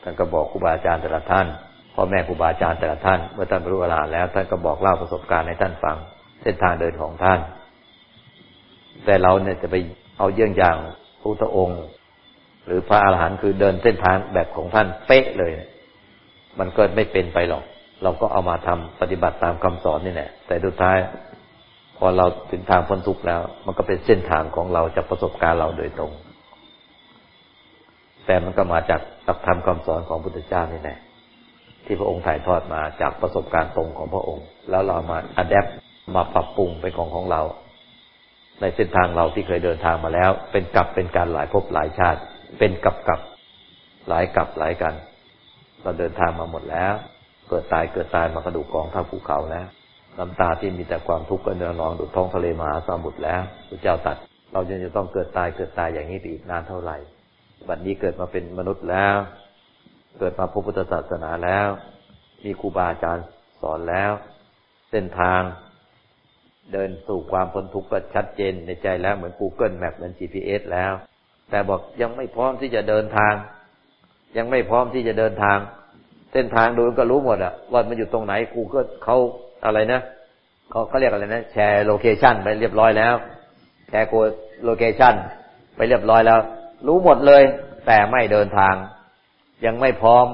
ท่านก็บอกครูบาอาจารย์แต่ละท่านพ่อแม่ครูบาอาจารย์แต่ละท่านเมื่อท่านบรู้เวลาแล้ว ท่านก็บอกเล่าประสบการณ์ให้ท่านฟัง เส้นทางเดินของท่าน แต่เราเนี่ยจะไปเอาเยี่ยงอย่างพระพุทธองค์ หรือพระอาหารหันต์คือเดินเส้นทางแบบของท่านเป๊ะเลย มันก็ไม่เป็นไปหรอก เราก็เอามาทำปฏิบัติตามคำสอนนี่แหละแต่สุดท้าย พอเราถึงทางพ้นทุกข์แล้ว มันก็เป็นเส้นทางของเราจากประสบการณ์เราโดยตรง แต่มันก็มาจากหลักธรรมคำสอนของพุทธเจ้านี่แหละที่พระองค์ถ่ายทอดมาจากประสบการณ์ตรงของพระองค์ แล้วเรามาอัดแอปมาปรับปรุงเป็นของของเรา ในเส้นทางเราที่เคยเดินทางมาแล้ว เป็นกลับเป็นการหลายภพหลายชาติ เป็นกลับกับหลายกลับหลายกัน เราเดินทางมาหมดแล้ว เกิดตายเกิดตายมากระดูกกองท่าภูเขาแล้วน้ำตาที่มีแต่ความทุกข์ก็เนือนองดุดท้องทะเลมหาสมุทรแล้วพระเจ้าตัด เรายังจะต้องเกิดตายเกิดตายอย่างนี้อีกนานเท่าไหร่ บัดนี้เกิดมาเป็นมนุษย์แล้ว เกิดมาพบพุทธศาสนาแล้ว มีครูบาอาจารย์สอนแล้ว เส้นทาง เดินสู่ความพ้นทุกข์ก็ชัดเจนในใจแล้วเหมือน Google Map เหมือน GPS แล้ว แต่บอกยังไม่พร้อมที่จะเดินทาง ยังไม่พร้อมที่จะเดินทาง เส้นทางดูก็รู้หมดอะว่ามันอยู่ตรงไหน Google เขาอะไรนะเขาเขาเรียกอะไรนะ แชร์โลเคชันไปเรียบร้อยแล้ว แชร์โกโลเคชันไปเรียบร้อยแล้ว รู้หมดเลย แต่ไม่เดินทาง ยังไม่พร้อม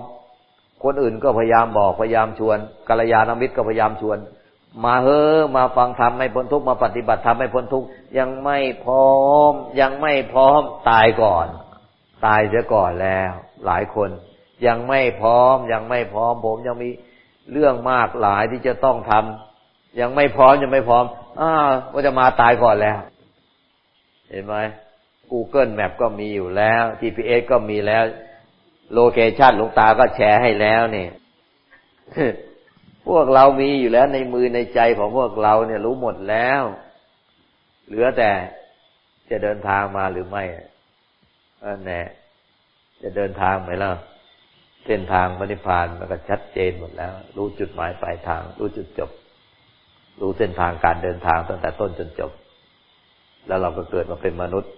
คนอื่นก็พยายามบอกพยายามชวนกัลยาณมิตรก็พยายามชวน มาเฮ้อมาฟังธรรมไม่พ้นทุกมาปฏิบัติธรรมไม่พ้นทุกยังไม่พร้อม ยังไม่พร้อมตายก่อน ตายเสียก่อนแล้ว หลายคน ยังไม่พร้อม ยังไม่พร้อม ผมยังมีเรื่องมากหลายที่จะต้องทำยังไม่พร้อมยังไม่พร้อมอ้าวก็จะมาตายก่อนแล้ว เห็นไหม Google Map ก็มีอยู่แล้ว GPS ก็มีแล้ว โลเคชันหลวงตาก็แชร์ให้แล้วเนี่ยพวกเรามีอยู่แล้วในมือในใจของพวกเราเนี่ยรู้หมดแล้ว เหลือแต่จะเดินทางมาหรือไม่อันแน่จะเดินทางไหมล่ะเส้นทางปฏิพานมันก็ชัดเจนหมดแล้ว รู้จุดหมายปลายทาง รู้จุดจบ รู้เส้นทางการเดินทางตั้งแต่ต้นจนจบ แล้วเราก็เกิดมาเป็นมนุษย์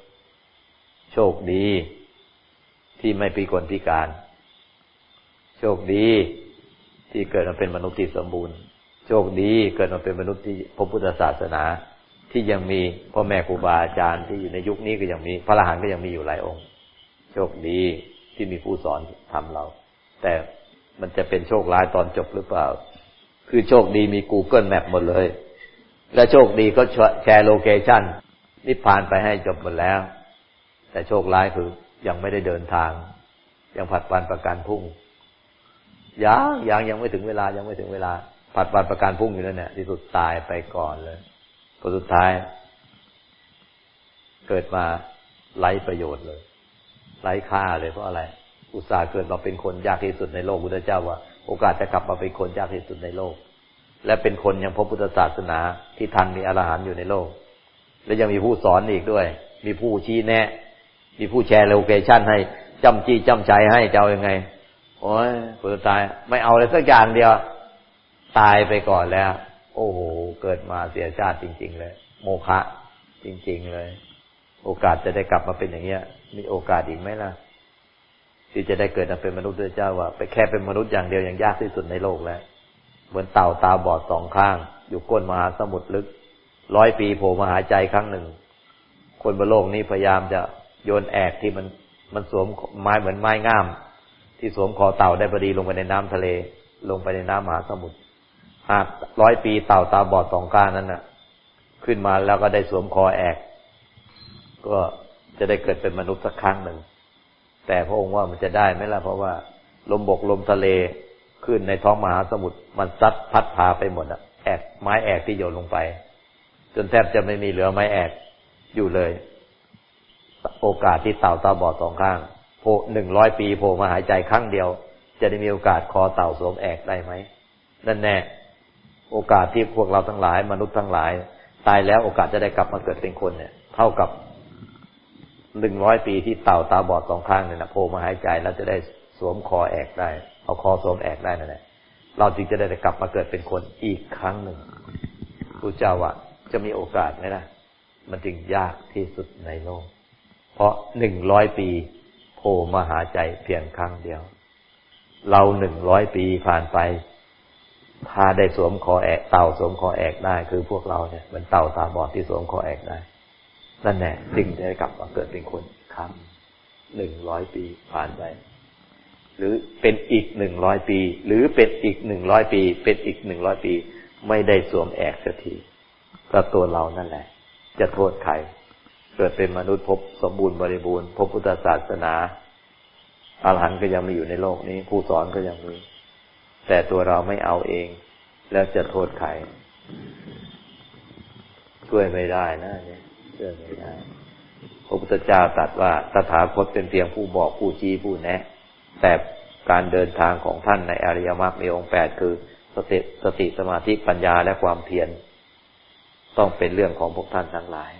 โชคดีที่ไม่ปีกลพิการ โชคดีที่เกิดมาเป็นมนุษย์ที่สมบูรณ์ โชคดีเกิดมาเป็นมนุษย์ที่พบพุทธศาสนา ที่ยังมีพ่อแม่ครูบาอาจารย์ที่อยู่ในยุคนี้ก็ยังมี พระอรหันต์ก็ยังมีอยู่หลายองค์ โชคดีที่มีผู้สอนทำเรา แต่มันจะเป็นโชคร้ายตอนจบหรือเปล่า คือโชคดีมี Google Map หมดเลย และโชคดีก็แชร์โลเคชันนิพพานไปให้จบหมดแล้ว แต่โชคร้ายคือยังไม่ได้เดินทาง ยังผัดวันประกันพุ่งยังยังยังไม่ถึงเวลายังไม่ถึงเวลา ผัดวันประกันพุ่งอยู่นั่นแหละที่สุดตายไปก่อนเลยผลสุดท้าย เกิดมาไร้ประโยชน์เลย ไร้ค่าเลยเพราะอะไร อุตส่าห์เกิดมาเป็นคนยากที่สุดในโลกพุทธเจ้าว่า โอกาสจะกลับมาเป็นคนยากที่สุดในโลก และเป็นคนยังพบพุทธศาสนาที่ทันมีอรหันต์อยู่ในโลก และยังมีผู้สอนอีกด้วย มีผู้ชี้แนะ มีผู้ share location ให้จ้ำจี้จ้ำไชให้เจ้ายังไง โอ้ยเปิดตาย ไม่เอาเลยสักอย่างเดียว ตายไปก่อนแล้ว โอ้โห เกิดมาเสียชาติจริง ๆ เลย โมฆะจริง ๆ เลย โอกาสจะได้กลับมาเป็นอย่างเงี้ย มีโอกาสอีกไหมล่ะ ที่จะได้เกิดมาเป็นมนุษย์ด้วยเจ้าว่า ไปแค่เป็นมนุษย์อย่างเดียวยังยากที่สุดในโลกแล้วเหมือนเต่าตาบอดสองข้าง อยู่ก้นมหาสมุทรลึกร้อยปีโผล่มาหาใจครั้งหนึ่ง คนบนโลกนี้พยายามจะ โยนแอกที่มันมันสวมไม้เหมือนไม้งาม ที่สวมคอเต่าได้พอดีลงไปในน้ำทะเล ลงไปในน้ำมหาสมุทรหากร้อยปีเต่าตาบอดสองข้างนั้นน่ะ ขึ้นมาแล้วก็ได้สวมคอแอก ก็จะได้เกิดเป็นมนุษย์สักครั้งหนึ่ง แต่พระองค์ว่ามันจะได้ไหมล่ะเพราะว่า ลมบกลมทะเลขึ้นในท้องมหาสมุทรมันซัดพัดพาไปหมดอะแอกไม้แอกที่โยนลงไป จนแทบจะไม่มีเหลือไม้แอกอยู่เลย โอกาสที่เต่าตาบอดสองข้างโผล่หนึ่งร้อยปีโผล่มาหายใจครั้งเดียว จะได้มีโอกาสคอเต่าสวมแอกได้ไหมนั่นแน่โอกาสที่พวกเราทั้งหลาย มนุษย์ทั้งหลาย ตายแล้วโอกาสจะได้กลับมาเกิดเป็นคนเนี่ย เท่ากับหนึ่งร้อยปีที่เต่าตาบอดสองข้างเนี่ยนะโผล่มาหายใจแล้วจะได้สวมคอแอกได้ เอาคอสวมแอกได้นั่นแหละเราจึงจะได้กลับมาเกิดเป็นคนอีกครั้งหนึ่งพระเจ้าว่าจะมีโอกาสไหมนะมันจึงยากที่สุดในโลก เพราะหนึ่งร้อยปีโผล่มาหาใจเพียงครั้งเดียว เราหนึ่งร้อยปีผ่านไปถ้าได้สวมคอแอกเต่าสวมคอแอกได้ คือพวกเราเนี่ยมันเต่าตาบอดที่สวมคอแอกได้นั่นแหละจึงได้กลับมาเกิดเป็นคนครั้งหนึ่งร้อยปีผ่านไป หรือเป็นอีกหนึ่งร้อยปี หรือเป็นอีกหนึ่งร้อยปี เป็นอีกหนึ่งร้อยปี ไม่ได้สวมแอกสักทีก็ตัวเรานั่นแหละ จะโทษใคร เกิดเป็นมนุษย์พบสมบูรณ์บริบูรณ์พบพุทธศาสนาอาหารหันต์ก็ยังมีอยู่ในโลกนี้ ผู้สอนก็ยังมี แต่ตัวเราไม่เอาเอง แล้วจะโทษใครช่วยไม่ได้นะเนี่ยช่วยไม่ได้พระพุทธเจ้าตรัสว่าตถาคตเป็นเพียงผู้บอกผู้ชี้ผู้แนะ แต่การเดินทางของท่านในอริยมรรคมีองค์แปดคือสติสติสมาธิปัญญาและความเพียรต้องเป็นเรื่องของพวกท่านทั้งหลาย